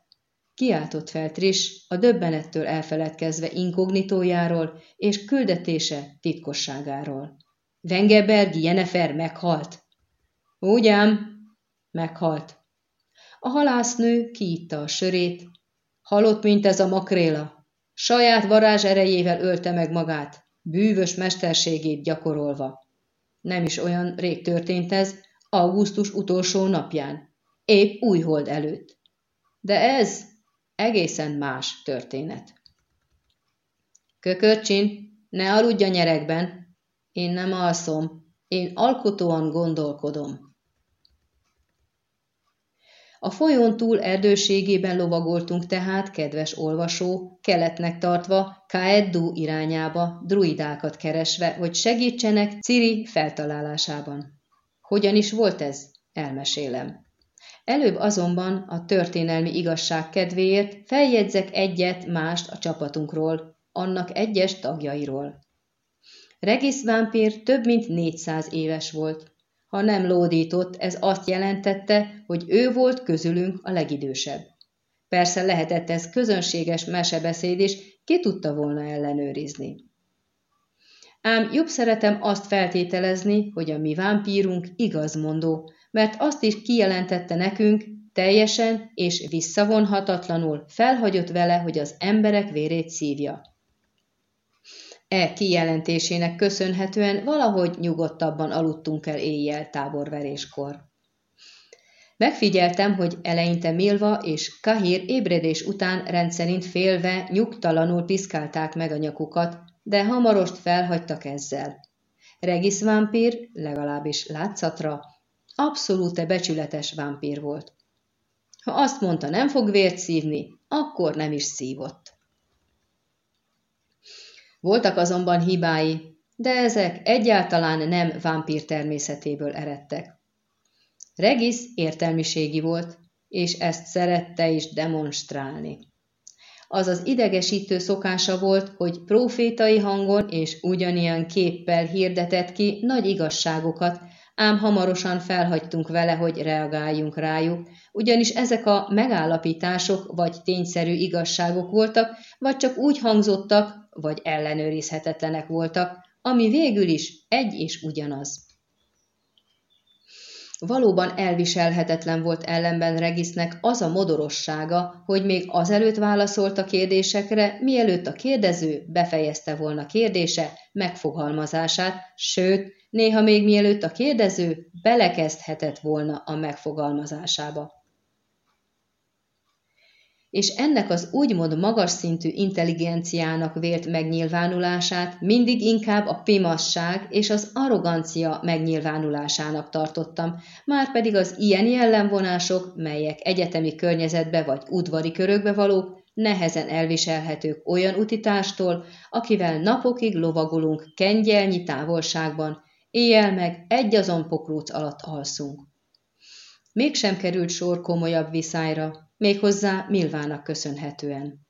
Kiáltott fel Tris, a döbbenettől elfeledkezve inkognitójáról és küldetése titkosságáról. Vengebergi Jenefer meghalt. Ugyan, meghalt. A halásznő kiitta a sörét. Halott, mint ez a makréla. Saját varázs erejével ölte meg magát, bűvös mesterségét gyakorolva. Nem is olyan rég történt ez, augusztus utolsó napján, épp újhold előtt. De ez egészen más történet. Kökörcsin, ne aludj a nyerekben, én nem alszom, én alkotóan gondolkodom. A folyón túl erdőségében lovagoltunk tehát, kedves olvasó, keletnek tartva, Kaeddu irányába, druidákat keresve, hogy segítsenek Ciri feltalálásában. Hogyan is volt ez? Elmesélem. Előbb azonban a történelmi igazság kedvéért feljegyzek egyet mást a csapatunkról, annak egyes tagjairól. Regis vámpír több mint 400 éves volt. Ha nem lódított, ez azt jelentette, hogy ő volt közülünk a legidősebb. Persze lehetett ez közönséges mesebeszéd is, ki tudta volna ellenőrizni. Ám jobb szeretem azt feltételezni, hogy a mi vámpírunk igazmondó, mert azt is kijelentette nekünk, teljesen és visszavonhatatlanul felhagyott vele, hogy az emberek vérét szívja. E kijelentésének köszönhetően valahogy nyugodtabban aludtunk el éjjel táborveréskor. Megfigyeltem, hogy eleinte Milva és Kahir ébredés után rendszerint félve, nyugtalanul piszkálták meg a nyakukat, de hamarost felhagytak ezzel. Regis vámpír, legalábbis látszatra, abszolút becsületes vámpír volt. Ha azt mondta, nem fog vért szívni, akkor nem is szívott. Voltak azonban hibái, de ezek egyáltalán nem vámpír természetéből eredtek. Regis értelmiségi volt, és ezt szerette is demonstrálni. Az az idegesítő szokása volt, hogy profétai hangon és ugyanilyen képpel hirdetett ki nagy igazságokat, ám hamarosan felhagytunk vele, hogy reagáljunk rájuk, ugyanis ezek a megállapítások vagy tényszerű igazságok voltak, vagy csak úgy hangzottak, vagy ellenőrizhetetlenek voltak, ami végül is egy és ugyanaz. Valóban elviselhetetlen volt ellenben Regisnek az a modorossága, hogy még azelőtt válaszolt a kérdésekre, mielőtt a kérdező befejezte volna kérdése megfogalmazását, sőt, néha még mielőtt a kérdező belekezdhetett volna a megfogalmazásába. És ennek az úgymond magas szintű intelligenciának vélt megnyilvánulását mindig inkább a pimasság és az arrogancia megnyilvánulásának tartottam, már pedig az ilyen jellemvonások, melyek egyetemi környezetbe vagy udvari körökbe valók, nehezen elviselhetők olyan utitástól, akivel napokig lovagolunk kengyelnyi távolságban, éjjel meg egy azon pokróc alatt alszunk. Mégsem került sor komolyabb viszályra, méghozzá Milvának köszönhetően.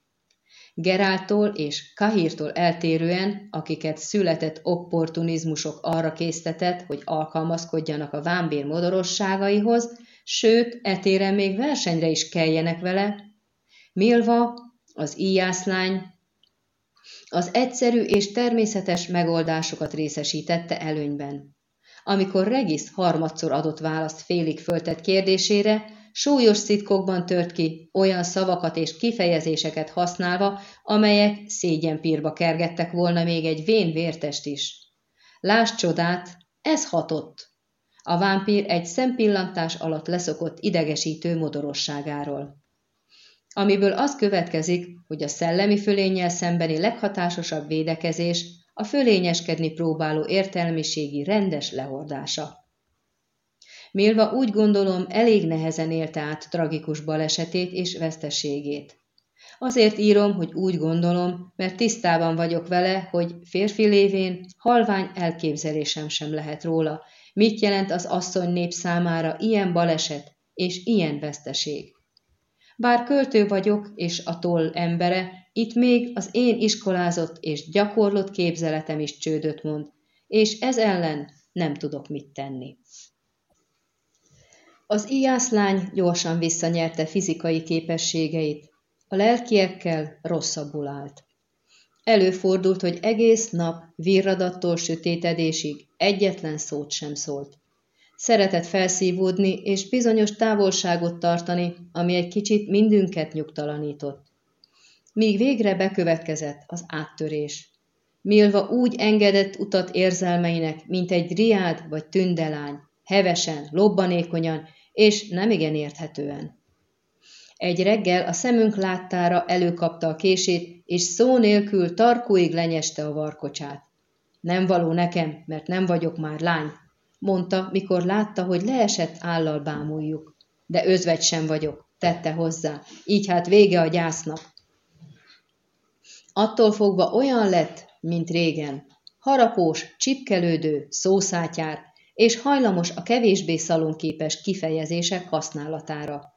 Geráltól és Kahírtól eltérően, akiket született opportunizmusok arra késztetett, hogy alkalmazkodjanak a vámbér modorosságaihoz, sőt, etéren még versenyre is keljenek vele, Milva, az íjászlány, az egyszerű és természetes megoldásokat részesítette előnyben. Amikor Regis harmadszor adott választ félig föltett kérdésére, súlyos szitkokban tört ki, olyan szavakat és kifejezéseket használva, amelyek szégyenpírba kergettek volna még egy vén vértest is. Lásd csodát, ez hatott! A vámpír egy szempillantás alatt leszokott idegesítő modorosságáról. Amiből az következik, hogy a szellemi fölénnyel szembeni leghatásosabb védekezés a fölényeskedni próbáló értelmiségi rendes lehordása. Milva úgy gondolom elég nehezen élte át tragikus balesetét és veszteségét. Azért írom, hogy úgy gondolom, mert tisztában vagyok vele, hogy férfi lévén halvány elképzelésem sem lehet róla, mit jelent az asszony nép számára ilyen baleset és ilyen veszteség. Bár költő vagyok és a toll embere, itt még az én iskolázott és gyakorlott képzeletem is csődöt mond, és ez ellen nem tudok mit tenni. Az ijászlány gyorsan visszanyerte fizikai képességeit, a lelkiekkel rosszabbul állt. Előfordult, hogy egész nap virradattól sötétedésig egyetlen szót sem szólt. Szeretett felszívódni és bizonyos távolságot tartani, ami egy kicsit mindünket nyugtalanított. Míg végre bekövetkezett az áttörés. Milva úgy engedett utat érzelmeinek, mint egy riád vagy tündelány, hevesen, lobbanékonyan és nemigen érthetően. Egy reggel a szemünk láttára előkapta a kését, és szó nélkül tarkóig lenyeste a varkocsát. Nem való nekem, mert nem vagyok már lány, mondta, mikor látta, hogy leesett állal bámuljuk. De özvegy sem vagyok, tette hozzá, így hát vége a gyásznak. Attól fogva olyan lett, mint régen. Harapós, csipkelődő, szószátyár, és hajlamos a kevésbé szalonképes kifejezések használatára.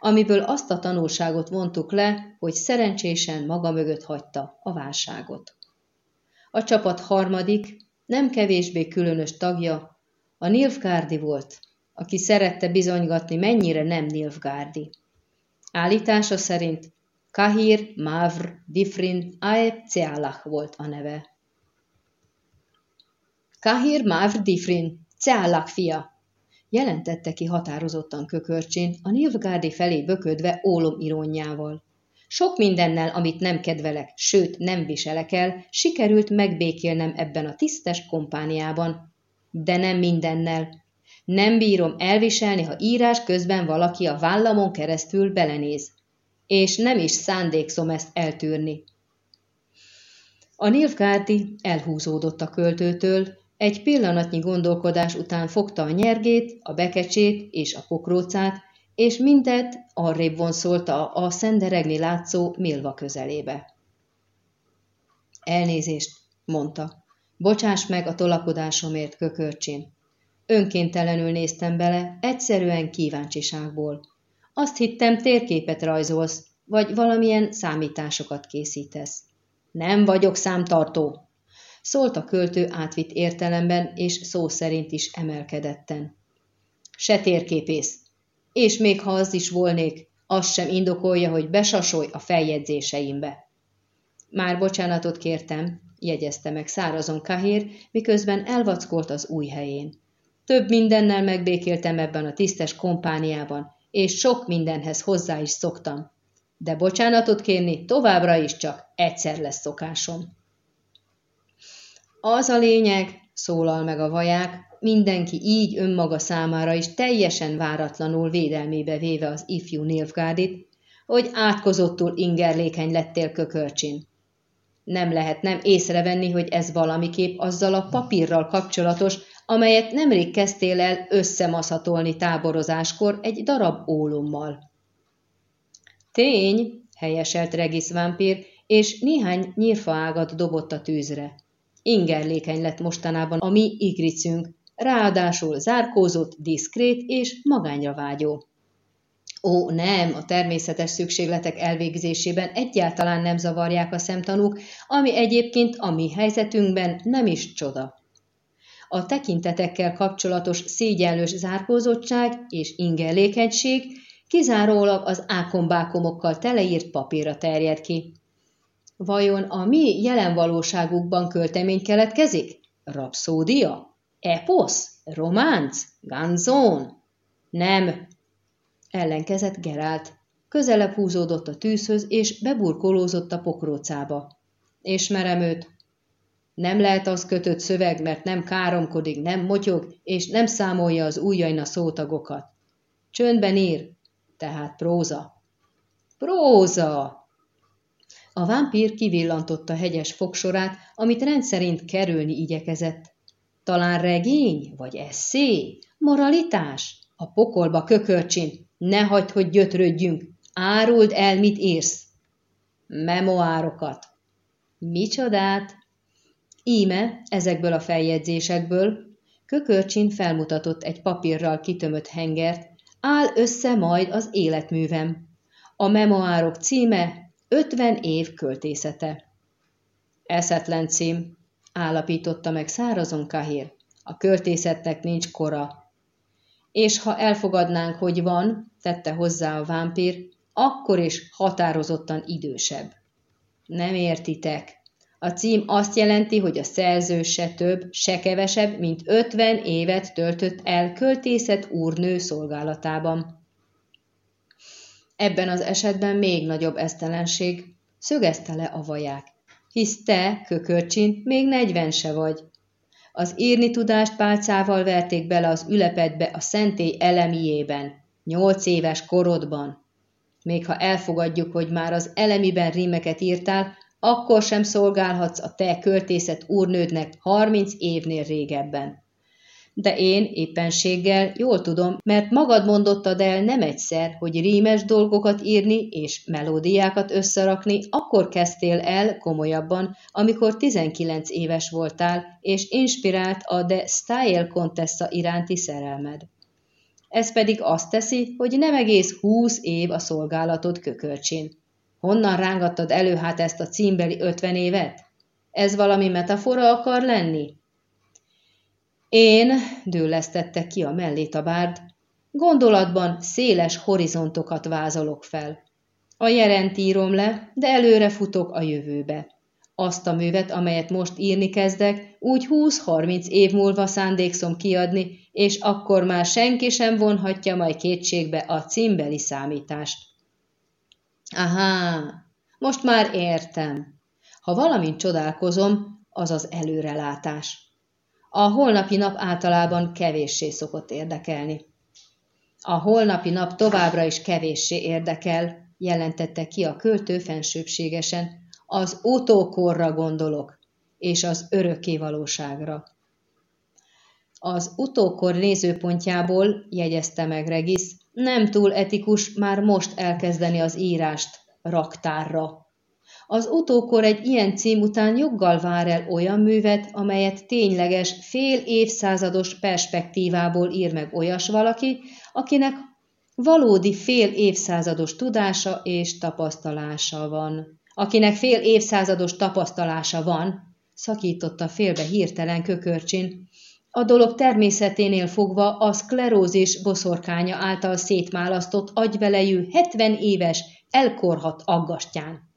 Amiből azt a tanulságot vontuk le, hogy szerencsésen maga mögött hagyta a válságot. A csapat harmadik, nem kevésbé különös tagja a Nilfgárdi volt, aki szerette bizonygatni, mennyire nem Nilfgárdi. Állítása szerint Kahir Mavr Difrin Aeb Cealach volt a neve. Kahir Mavr Difrin, Cealach fia, jelentette ki határozottan kökörcsén, a Nilfgárdi felé böködve ólom irónjával. Sok mindennel, amit nem kedvelek, sőt nem viselek el, sikerült megbékélnem ebben a tisztes kompániában. De nem mindennel. Nem bírom elviselni, ha írás közben valaki a vállamon keresztül belenéz. És nem is szándékszom ezt eltűrni. A Nilfgárdi elhúzódott a költőtől, egy pillanatnyi gondolkodás után fogta a nyergét, a bekecsét és a pokrócát, és mindet arrébb vonszolta a szenderegni látszó Milva közelébe. Elnézést, mondta. Bocsáss meg a tolakodásomért, kökörcsin. Önkéntelenül néztem bele, egyszerűen kíváncsiságból. Azt hittem, térképet rajzolsz, vagy valamilyen számításokat készítesz. Nem vagyok számtartó, szólt a költő átvitt értelemben és szó szerint is emelkedetten. Se térképész, és még ha az is volnék, az sem indokolja, hogy besasolj a feljegyzéseimbe. Már bocsánatot kértem, jegyezte meg szárazon Kahir, miközben elvackolt az új helyén. Több mindennel megbékéltem ebben a tisztes kompániában, és sok mindenhez hozzá is szoktam. De bocsánatot kérni továbbra is csak egyszer lesz szokásom. Az a lényeg, szólal meg a vaják, mindenki így önmaga számára is teljesen váratlanul védelmébe véve az ifjú Nilfgárdit, hogy átkozottul ingerlékeny lettél kökörcsin. Nem lehet nem észrevenni, hogy ez valamiképp azzal a papírral kapcsolatos, amelyet nemrég kezdtél el összemaszatolni táborozáskor egy darab ólommal. Tény, helyeselt Regis vámpír, és néhány nyírfaágat dobott a tűzre. Ingerlékeny lett mostanában a mi igricünk, ráadásul zárkózott, diszkrét és magányra vágyó. Ó, nem, a természetes szükségletek elvégzésében egyáltalán nem zavarják a szemtanúk, ami egyébként a mi helyzetünkben nem is csoda. A tekintetekkel kapcsolatos szégyenlős zárkózottság és ingerlékenység kizárólag az ákombákomokkal teleírt papírra terjed ki. Vajon a mi jelen valóságukban költemény keletkezik? Rapszódia? Eposz? Románc? Ganzón? Nem. Ellenkezett Gerált. Közelebb húzódott a tűzhöz, és beburkolózott a pokrócába. Ismerem őt. Nem lehet az kötött szöveg, mert nem káromkodik, nem motyog, és nem számolja az ujjain a szótagokat. Csöndben ír, tehát próza. Próza! A vámpír kivillantotta hegyes fogsorát, amit rendszerint kerülni igyekezett. Talán regény, vagy eszé, moralitás? A pokolba kökörcsin, ne hagyd, hogy gyötrődjünk, áruld el, mit írsz. Memoárokat. Micsodát? Íme ezekből a feljegyzésekből Kökörcsin felmutatott egy papírral kitömött hengert, áll össze majd az életművem. A memoárok címe Ötven év költészete. Eszetlen cím, állapította meg szárazon Kahir. A költészetnek nincs kora. És ha elfogadnánk, hogy van, tette hozzá a vámpír, akkor is határozottan idősebb. Nem értitek. A cím azt jelenti, hogy a szerző se több, se kevesebb, mint ötven évet töltött el költészet úrnő szolgálatában. Ebben az esetben még nagyobb esztelenség, szögezte le a vaják, hisz te, kökörcsin, még negyven se vagy. Az írni tudást pálcával verték bele az ülepedbe a szentély elemiében, nyolc éves korodban. Még ha elfogadjuk, hogy már az elemiben rímeket írtál, akkor sem szolgálhatsz a te költészet úrnődnek harminc évnél régebben de én éppenséggel jól tudom, mert magad mondottad el nem egyszer, hogy rímes dolgokat írni és melódiákat összerakni, akkor kezdtél el komolyabban, amikor 19 éves voltál, és inspirált a The Style Contessa iránti szerelmed. Ez pedig azt teszi, hogy nem egész húsz év a szolgálatod kökölcsén. Honnan rángattad elő hát ezt a címbeli ötven évet? Ez valami metafora akar lenni? Én, dőlesztette ki a mellét a bárd, gondolatban széles horizontokat vázolok fel. A jelent írom le, de előre futok a jövőbe. Azt a művet, amelyet most írni kezdek, úgy 20-30 év múlva szándékszom kiadni, és akkor már senki sem vonhatja majd kétségbe a címbeli számítást. Aha, most már értem. Ha valamint csodálkozom, az az előrelátás. A holnapi nap általában kevéssé szokott érdekelni. A holnapi nap továbbra is kevéssé érdekel, jelentette ki a költő fensőbségesen. Az utókorra gondolok, és az örökké valóságra. Az utókor nézőpontjából, jegyezte meg Regis, nem túl etikus már most elkezdeni az írást raktárra. Az utókor egy ilyen cím után joggal vár el olyan művet, amelyet tényleges, fél évszázados perspektívából ír meg olyas valaki, akinek valódi fél évszázados tudása és tapasztalása van. Akinek fél évszázados tapasztalása van, szakította félbe hirtelen kökörcsin, a dolog természeténél fogva a szklerózis boszorkánya által szétmálasztott agyvelejű 70 éves elkorhat aggastyán.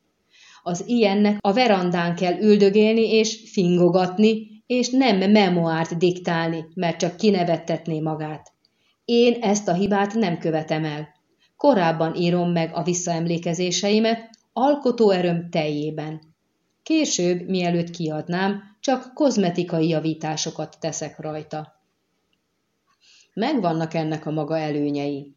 Az ilyennek a verandán kell üldögélni és fingogatni, és nem memoárt diktálni, mert csak kinevettetné magát. Én ezt a hibát nem követem el. Korábban írom meg a visszaemlékezéseimet, alkotóerőm teljében. Később, mielőtt kiadnám, csak kozmetikai javításokat teszek rajta. Megvannak ennek a maga előnyei.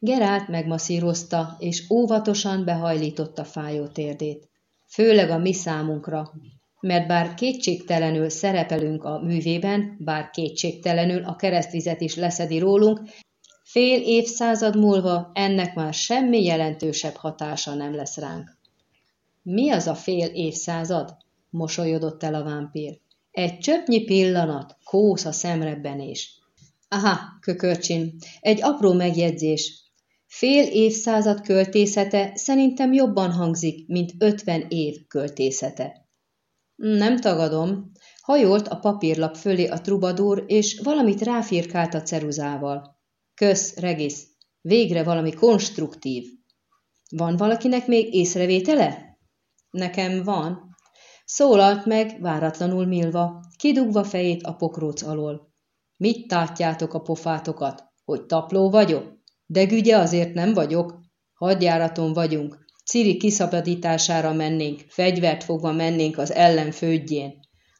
Gerált megmaszírozta, és óvatosan behajlította fájó térdét. Főleg a mi számunkra, mert bár kétségtelenül szerepelünk a művében, bár kétségtelenül a keresztvizet is leszedi rólunk, fél évszázad múlva ennek már semmi jelentősebb hatása nem lesz ránk. Mi az a fél évszázad? mosolyodott el a vámpír. Egy csöpnyi pillanat, kósz a szemrebbenés. Aha, kökörcsin, egy apró megjegyzés. Fél évszázad költészete szerintem jobban hangzik, mint ötven év költészete. Nem tagadom, hajolt a papírlap fölé a trubadúr, és valamit ráfirkált a ceruzával. Kösz, Regis, végre valami konstruktív. Van valakinek még észrevétele? Nekem van. Szólalt meg, váratlanul Milva, kidugva fejét a pokróc alól. Mit tátjátok a pofátokat? Hogy tapló vagyok? De gügye azért nem vagyok. Hadjáraton vagyunk. Ciri kiszabadítására mennénk, fegyvert fogva mennénk az ellen földjén.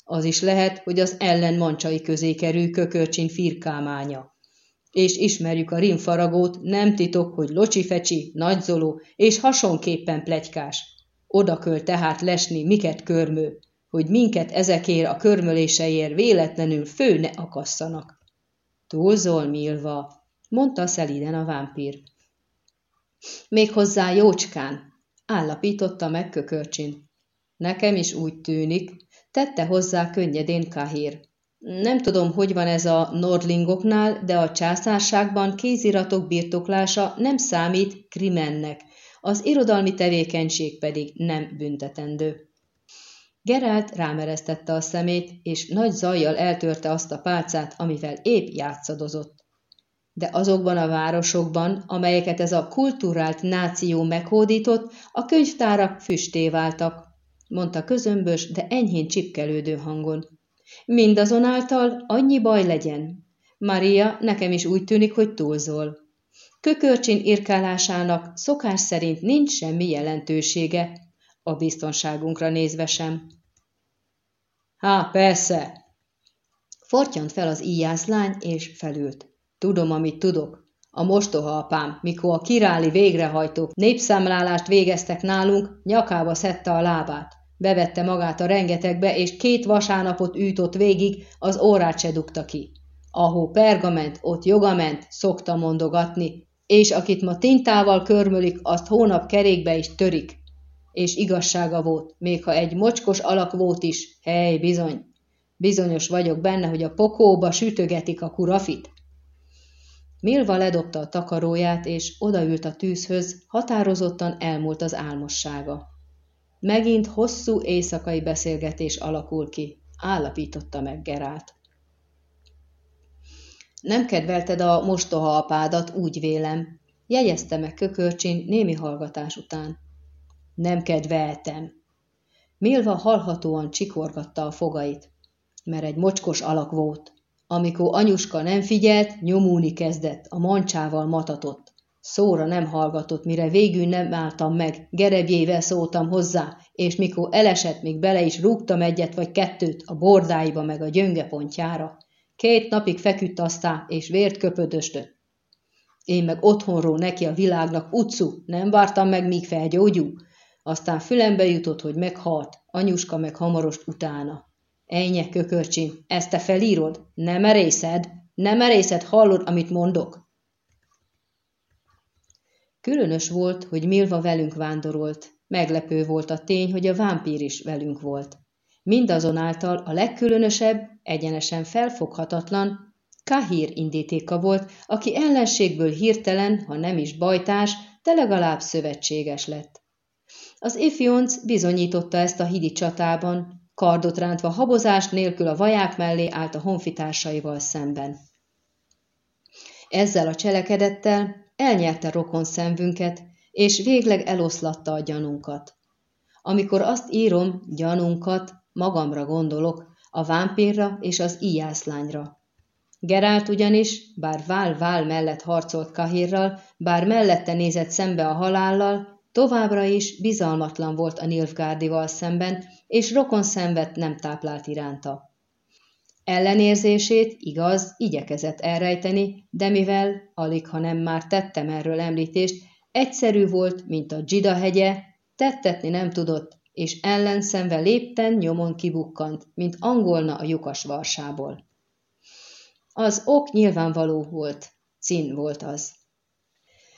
Az is lehet, hogy az ellen mancsai közé kerül kökörcsin firkámánya. és ismerjük a rimfaragót, nem titok, hogy locsifecsi, nagyzoló és hasonképpen plegykás. Oda köl tehát lesni miket körmő, hogy minket ezekért a körmöléseért véletlenül fő ne akasszanak. Túlzol, Milva, mondta szeliden a vámpír. Méghozzá jócskán, állapította meg kökörcsin. Nekem is úgy tűnik, tette hozzá könnyedén Kahír. Nem tudom, hogy van ez a Nordlingoknál, de a császárságban kéziratok birtoklása nem számít krimennek, az irodalmi tevékenység pedig nem büntetendő. Gerált rámeresztette a szemét, és nagy zajjal eltörte azt a pálcát, amivel épp játszadozott. De azokban a városokban, amelyeket ez a kulturált náció meghódított, a könyvtárak füsté váltak, mondta közömbös, de enyhén csipkelődő hangon. Mindazonáltal annyi baj legyen. Maria, nekem is úgy tűnik, hogy túlzol. Kökörcsin irkálásának szokás szerint nincs semmi jelentősége, a biztonságunkra nézve sem. Há, persze! Fortyant fel az íjászlány, és felült. Tudom, amit tudok. A mostoha apám, mikor a királi végrehajtók népszámlálást végeztek nálunk, nyakába szedte a lábát. Bevette magát a rengetegbe, és két vasárnapot űtott végig, az órát se dugta ki. Ahó pergament, ott jogament, szokta mondogatni, és akit ma tintával körmölik, azt hónap kerékbe is törik. És igazsága volt, még ha egy mocskos alak volt is, hely, bizony. Bizonyos vagyok benne, hogy a pokóba sütögetik a kurafit. Milva ledobta a takaróját, és odaült a tűzhöz, határozottan elmúlt az álmossága. Megint hosszú éjszakai beszélgetés alakul ki, állapította meg Gerált. Nem kedvelted a mostoha apádat, úgy vélem, jegyezte meg Kökörcsin némi hallgatás után. Nem kedveltem. Milva hallhatóan csikorgatta a fogait, mert egy mocskos alak volt. Amikor anyuska nem figyelt, nyomulni kezdett, a mancsával matatott. Szóra nem hallgatott, mire végül nem álltam meg, gerebjével szóltam hozzá, és mikor elesett, még bele is rúgtam egyet vagy kettőt a bordáiba meg a gyöngepontjára. Két napig feküdt aztán, és vért köpödöstött. Én meg otthonról neki a világnak utcu, nem vártam meg, míg felgyógyul. Aztán fülembe jutott, hogy meghalt, anyuska meg hamarost utána. Ejnye, kökörcsin, ezt te felírod? Nem merészed? Nem merészed, hallod, amit mondok? Különös volt, hogy Milva velünk vándorolt. Meglepő volt a tény, hogy a vámpír is velünk volt. Mindazonáltal a legkülönösebb, egyenesen felfoghatatlan, Kahír indítéka volt, aki ellenségből hirtelen, ha nem is bajtás, de legalább szövetséges lett. Az ifjonc bizonyította ezt a hidi csatában, kardot rántva habozás nélkül a vaják mellé állt a honfitársaival szemben. Ezzel a cselekedettel elnyerte rokon szemvünket, és végleg eloszlatta a gyanunkat. Amikor azt írom, gyanunkat, magamra gondolok, a vámpírra és az íjászlányra. Gerált ugyanis, bár vál-vál mellett harcolt Kahirral, bár mellette nézett szembe a halállal, továbbra is bizalmatlan volt a Nilfgárdival szemben, és rokon szenvet nem táplált iránta. Ellenérzését, igaz, igyekezett elrejteni, de mivel, alig ha nem már tettem erről említést, egyszerű volt, mint a Dzsida hegye, tettetni nem tudott, és ellenszenve lépten nyomon kibukkant, mint angolna a lyukas varsából. Az ok nyilvánvaló volt, cin volt az.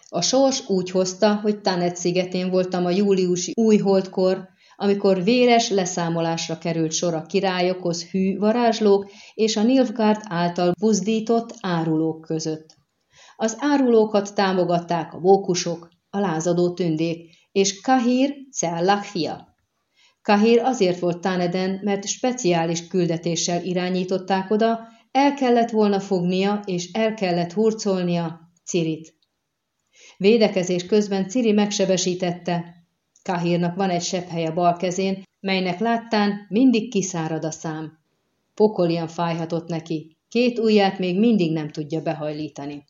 A sors úgy hozta, hogy Tanet szigetén voltam a júliusi újholdkor, amikor véres leszámolásra került sor a királyokhoz hű varázslók és a Nilfgaard által buzdított árulók között. Az árulókat támogatták a vókusok, a lázadó tündék és Kahir Cellach fia. Kahir azért volt Táneden, mert speciális küldetéssel irányították oda, el kellett volna fognia és el kellett hurcolnia Cirit. Védekezés közben Ciri megsebesítette, Kahírnak van egy a bal kezén, melynek láttán mindig kiszárad a szám. Pokolian fájhatott neki, két ujját még mindig nem tudja behajlítani.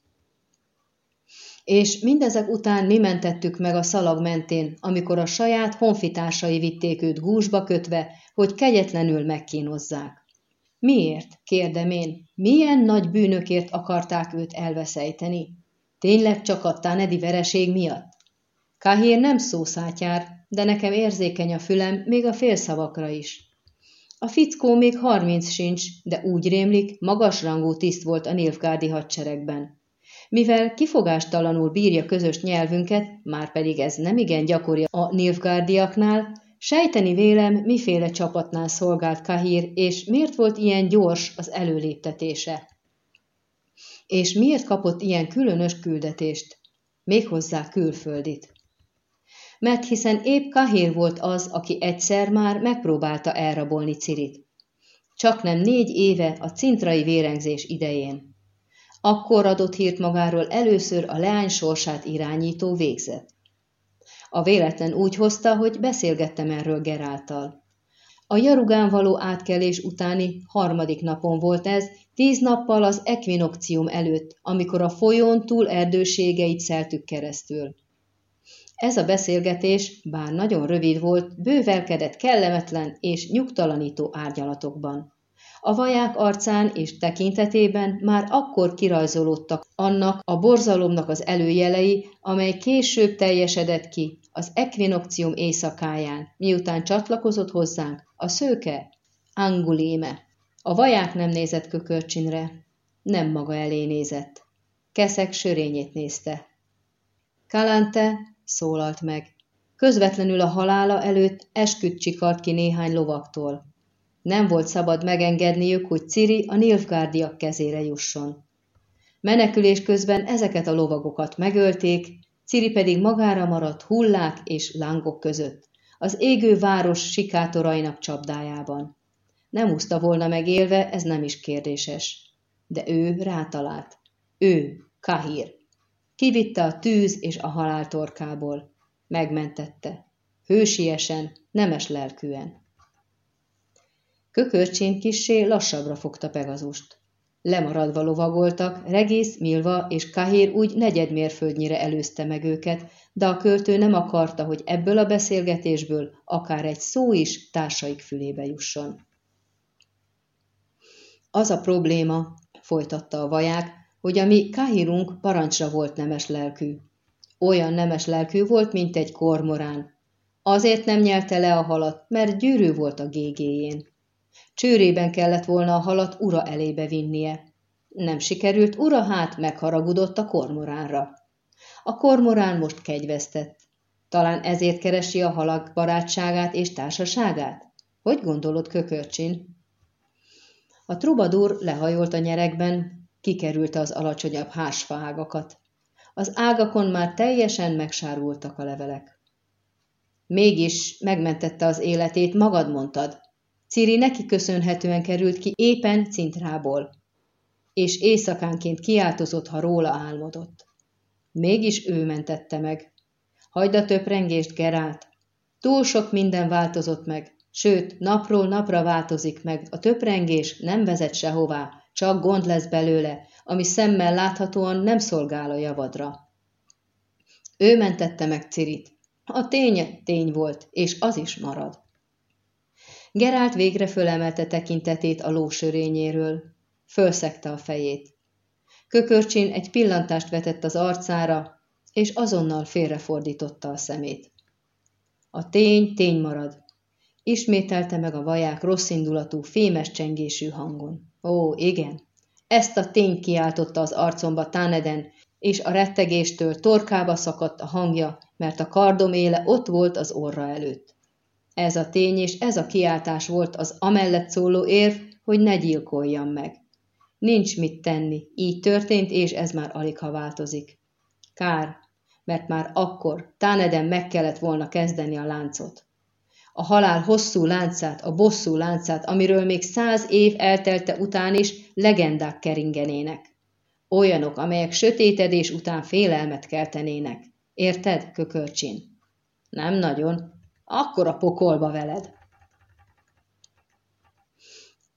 És mindezek után mi mentettük meg a szalag mentén, amikor a saját honfitársai vitték őt gúzsba kötve, hogy kegyetlenül megkínozzák. Miért, kérdem én, milyen nagy bűnökért akarták őt elveszejteni? Tényleg csak a Tanedi vereség miatt? Kahír nem szószátyár, de nekem érzékeny a fülem, még a félszavakra is. A fickó még harminc sincs, de úgy rémlik, magasrangú tiszt volt a Nilfgárdi hadseregben. Mivel kifogástalanul bírja közös nyelvünket, már pedig ez nem igen gyakori a Nilfgárdiaknál, sejteni vélem, miféle csapatnál szolgált Kahír, és miért volt ilyen gyors az előléptetése. És miért kapott ilyen különös küldetést, méghozzá külföldit mert hiszen épp Kahir volt az, aki egyszer már megpróbálta elrabolni Cirit. Csak nem négy éve a cintrai vérengzés idején. Akkor adott hírt magáról először a leány sorsát irányító végzet. A véletlen úgy hozta, hogy beszélgettem erről Geráltal. A jarugán való átkelés utáni harmadik napon volt ez, tíz nappal az ekvinokcium előtt, amikor a folyón túl erdőségeit szeltük keresztül. Ez a beszélgetés, bár nagyon rövid volt, bővelkedett kellemetlen és nyugtalanító árnyalatokban. A vaják arcán és tekintetében már akkor kirajzolódtak annak a borzalomnak az előjelei, amely később teljesedett ki az ekvinokcium éjszakáján, miután csatlakozott hozzánk a szőke Anguléme. A vaják nem nézett kökörcsinre, nem maga elé nézett. Keszek sörényét nézte. Kalante szólalt meg. Közvetlenül a halála előtt esküdt csikart ki néhány lovaktól. Nem volt szabad megengedniük, hogy Ciri a Nilfgárdiak kezére jusson. Menekülés közben ezeket a lovagokat megölték, Ciri pedig magára maradt hullák és lángok között, az égő város sikátorainak csapdájában. Nem úszta volna megélve, ez nem is kérdéses. De ő rátalált. Ő, Kahir. Kivitte a tűz és a halál torkából. Megmentette. Hősiesen, nemes lelkűen. Kökörcsén kissé lassabbra fogta Pegazust. Lemaradva lovagoltak, Regész, Milva és Kahír úgy negyed mérföldnyire előzte meg őket, de a költő nem akarta, hogy ebből a beszélgetésből akár egy szó is társaik fülébe jusson. Az a probléma, folytatta a vaják, hogy a mi kahirunk parancsra volt nemes lelkű. Olyan nemes lelkű volt, mint egy kormorán. Azért nem nyelte le a halat, mert gyűrű volt a gégéjén. Csőrében kellett volna a halat ura elébe vinnie. Nem sikerült, ura hát megharagudott a kormoránra. A kormorán most kegyvesztett. Talán ezért keresi a halak barátságát és társaságát? Hogy gondolod, kökörcsin? A trubadur lehajolt a nyerekben, kikerülte az alacsonyabb hásfaágakat. Az ágakon már teljesen megsárultak a levelek. Mégis megmentette az életét, magad mondtad. Ciri neki köszönhetően került ki éppen cintrából, és éjszakánként kiáltozott, ha róla álmodott. Mégis ő mentette meg. Hagyd a töprengést, Gerált. Túl sok minden változott meg, sőt, napról napra változik meg, a töprengés nem vezet sehová, csak gond lesz belőle, ami szemmel láthatóan nem szolgál a javadra. Ő mentette meg Cirit. A tény tény volt, és az is marad. Gerált végre fölemelte tekintetét a lósörényéről. Fölszegte a fejét. Kökörcsin egy pillantást vetett az arcára, és azonnal félrefordította a szemét. A tény tény marad. Ismételte meg a vaják rosszindulatú, fémes csengésű hangon. Ó, igen, ezt a tényt kiáltotta az arcomba Táneden, és a rettegéstől torkába szakadt a hangja, mert a kardom éle ott volt az orra előtt. Ez a tény és ez a kiáltás volt az amellett szóló érv, hogy ne gyilkoljam meg. Nincs mit tenni, így történt, és ez már alig ha változik. Kár, mert már akkor Táneden meg kellett volna kezdeni a láncot a halál hosszú láncát, a bosszú láncát, amiről még száz év eltelte után is legendák keringenének. Olyanok, amelyek sötétedés után félelmet keltenének. Érted, kökölcsin? Nem nagyon. Akkor a pokolba veled.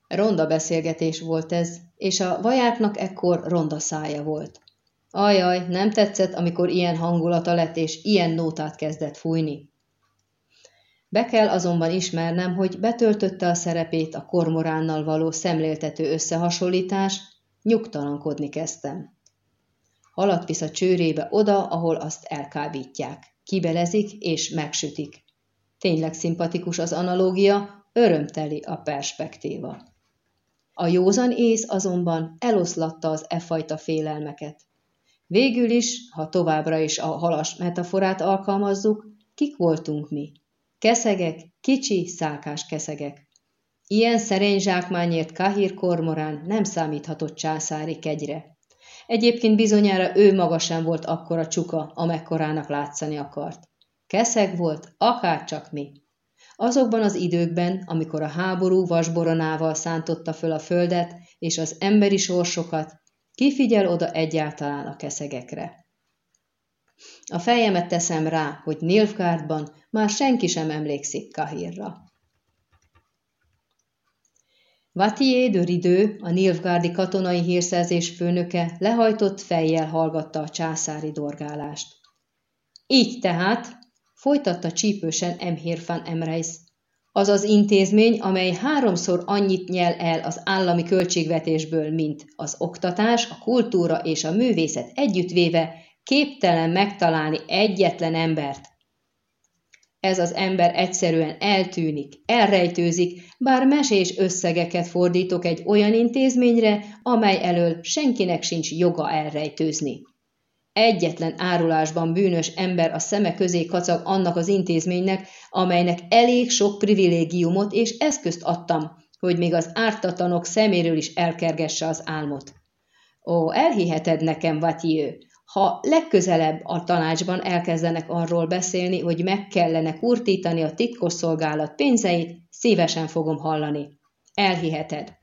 Ronda beszélgetés volt ez, és a vajáknak ekkor ronda szája volt. Ajaj, nem tetszett, amikor ilyen hangulata lett, és ilyen nótát kezdett fújni. Be kell azonban ismernem, hogy betöltötte a szerepét a kormoránnal való szemléltető összehasonlítás, nyugtalankodni kezdtem. Haladt vissza csőrébe oda, ahol azt elkábítják. Kibelezik és megsütik. Tényleg szimpatikus az analógia, örömteli a perspektíva. A józan ész azonban eloszlatta az e fajta félelmeket. Végül is, ha továbbra is a halas metaforát alkalmazzuk, kik voltunk mi? Keszegek, kicsi, szálkás keszegek. Ilyen szerény zsákmányért Kahir kormorán nem számíthatott császári kegyre. Egyébként bizonyára ő maga sem volt akkora csuka, amekkorának látszani akart. Keszeg volt, akárcsak mi. Azokban az időkben, amikor a háború vasboronával szántotta föl a földet és az emberi sorsokat, kifigyel oda egyáltalán a keszegekre. A fejemet teszem rá, hogy Nilfgaardban már senki sem emlékszik Kahirra. Vatier de Ridő, a Nilfgaardi katonai hírszerzés főnöke lehajtott fejjel hallgatta a császári dorgálást. Így tehát, folytatta csípősen Emhir van Emreis, az az intézmény, amely háromszor annyit nyel el az állami költségvetésből, mint az oktatás, a kultúra és a művészet együttvéve, képtelen megtalálni egyetlen embert, ez az ember egyszerűen eltűnik, elrejtőzik, bár mesés összegeket fordítok egy olyan intézményre, amely elől senkinek sincs joga elrejtőzni. Egyetlen árulásban bűnös ember a szeme közé kacag annak az intézménynek, amelynek elég sok privilégiumot és eszközt adtam, hogy még az ártatlanok szeméről is elkergesse az álmot. Ó, elhiheted nekem, Vatiő, ha legközelebb a tanácsban elkezdenek arról beszélni, hogy meg kellene kurtítani a titkosszolgálat pénzeit, szívesen fogom hallani. Elhiheted.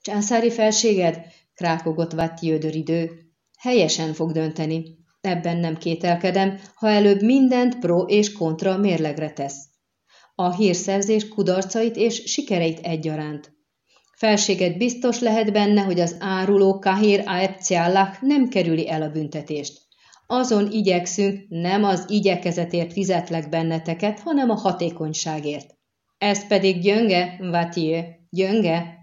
Császári felséged, krákogott Vattiödör idő, helyesen fog dönteni. Ebben nem kételkedem, ha előbb mindent pro és kontra mérlegre tesz. A hírszerzés kudarcait és sikereit egyaránt. Felséget biztos lehet benne, hogy az áruló Kahir Aepciallach nem kerüli el a büntetést. Azon igyekszünk, nem az igyekezetért fizetlek benneteket, hanem a hatékonyságért. Ez pedig gyönge, Vatier, gyönge.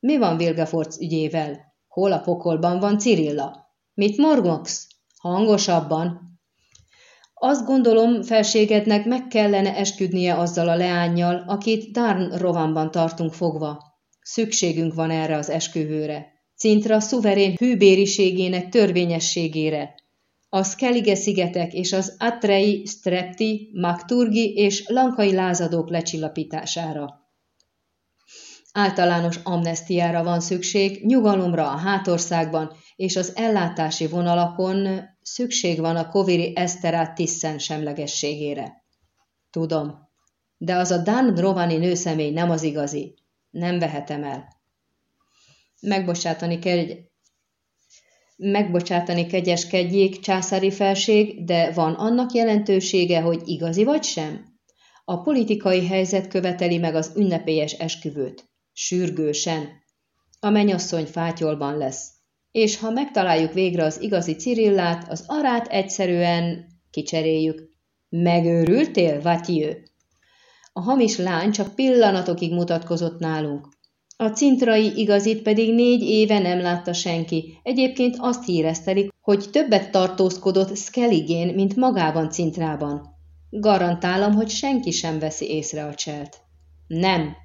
Mi van Vilgefortz ügyével? Hol a pokolban van Cirilla? Mit morgogsz? Hangosabban. Azt gondolom, felségednek meg kellene esküdnie azzal a leányjal, akit Darn rovanban tartunk fogva. Szükségünk van erre az esküvőre. Cintra szuverén hűbériségének törvényességére. A Skellige szigetek és az Atrei, Strepti, Makturgi és Lankai lázadók lecsillapítására. Általános amnestiára van szükség, nyugalomra a hátországban és az ellátási vonalakon szükség van a Koviri Eszterát Tiszen semlegességére. Tudom, de az a Dan Rovani nőszemély nem az igazi. Nem vehetem el. Megbocsátani kell, megbocsátani kegyeskedjék, császári felség, de van annak jelentősége, hogy igazi vagy sem? A politikai helyzet követeli meg az ünnepélyes esküvőt. Sürgősen. A menyasszony fátyolban lesz. És ha megtaláljuk végre az igazi Cirillát, az arát egyszerűen kicseréljük. Megőrültél, Vatyő? A hamis lány csak pillanatokig mutatkozott nálunk. A cintrai igazit pedig négy éve nem látta senki. Egyébként azt híreztelik, hogy többet tartózkodott Skelligén, mint magában cintrában. Garantálom, hogy senki sem veszi észre a cselt. Nem.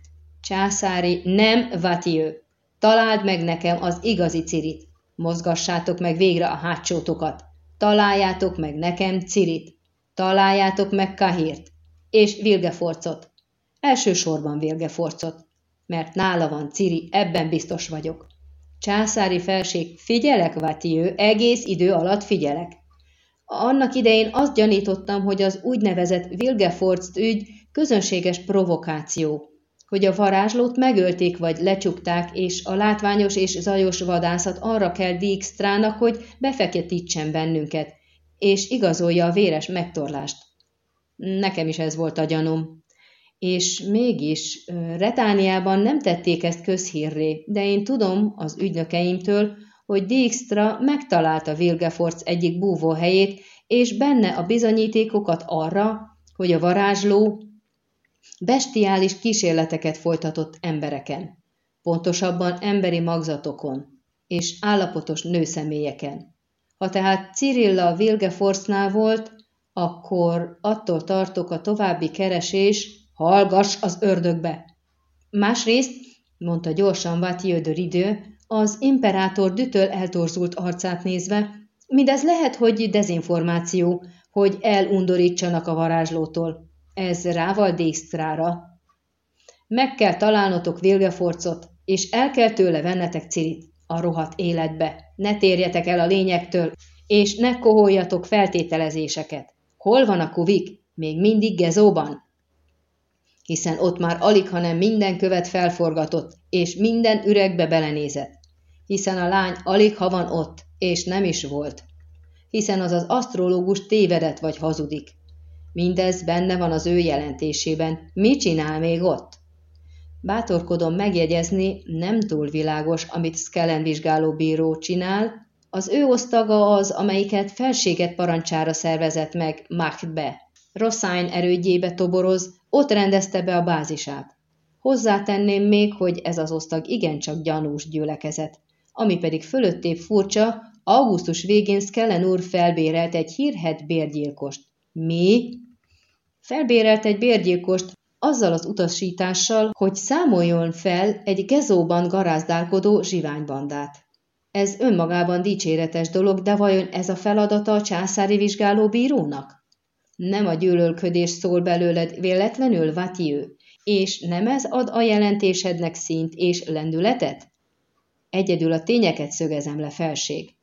Császári, nem, Vatiő. Találd meg nekem az igazi cirit. Mozgassátok meg végre a hátsótokat. Találjátok meg nekem cirit. Találjátok meg Kahirt és Vilgeforcot. Elsősorban Vilgeforcot, mert nála van Ciri, ebben biztos vagyok. Császári felség, figyelek, Vatiő, egész idő alatt figyelek. Annak idején azt gyanítottam, hogy az úgynevezett Vilgefortz ügy közönséges provokáció, hogy a varázslót megölték vagy lecsukták, és a látványos és zajos vadászat arra kell Dijkstrának, hogy befeketítsen bennünket, és igazolja a véres megtorlást. Nekem is ez volt a gyanúm. És mégis Retániában nem tették ezt közhírré, de én tudom az ügynökeimtől, hogy Dijkstra megtalálta Vilgefortz egyik búvóhelyét, és benne a bizonyítékokat arra, hogy a varázsló bestiális kísérleteket folytatott embereken, pontosabban emberi magzatokon és állapotos nőszemélyeken. Ha tehát Cirilla Wilgeforce-nál volt, akkor attól tartok a további keresés, hallgass az ördögbe. Másrészt, mondta gyorsan Mathieu de Ridő, az imperátor dütöl eltorzult arcát nézve, mindez lehet, hogy dezinformáció, hogy elundorítsanak a varázslótól. Ez rával Dijkstrára. Meg kell találnotok Vilgeforcot, és el kell tőle vennetek Cirit a rohadt életbe. Ne térjetek el a lényektől, és ne koholjatok feltételezéseket. Hol van a kuvik? Még mindig Gezóban? Hiszen ott már alig, hanem minden követ felforgatott, és minden üregbe belenézett. Hiszen a lány alig, ha van ott, és nem is volt. Hiszen az az asztrológus tévedett vagy hazudik. Mindez benne van az ő jelentésében. Mi csinál még ott? Bátorkodom megjegyezni, nem túl világos, amit Skellen vizsgálóbíró csinál, az ő osztaga az, amelyiket felséget parancsára szervezett meg Machtbe. Rosszány erődjébe toboroz, ott rendezte be a bázisát. Hozzátenném még, hogy ez az osztag igencsak gyanús gyülekezet, ami pedig fölöttébb furcsa, augusztus végén Skellen úr felbérelt egy hírhet bérgyilkost. Mi? Felbérelt egy bérgyilkost azzal az utasítással, hogy számoljon fel egy gezóban garázdálkodó zsiványbandát. Ez önmagában dicséretes dolog, de vajon ez a feladata a császári vizsgálóbírónak? Nem a gyűlölködés szól belőled véletlenül, Vatiő, és nem ez ad a jelentésednek szint és lendületet? Egyedül a tényeket szögezem le, felség.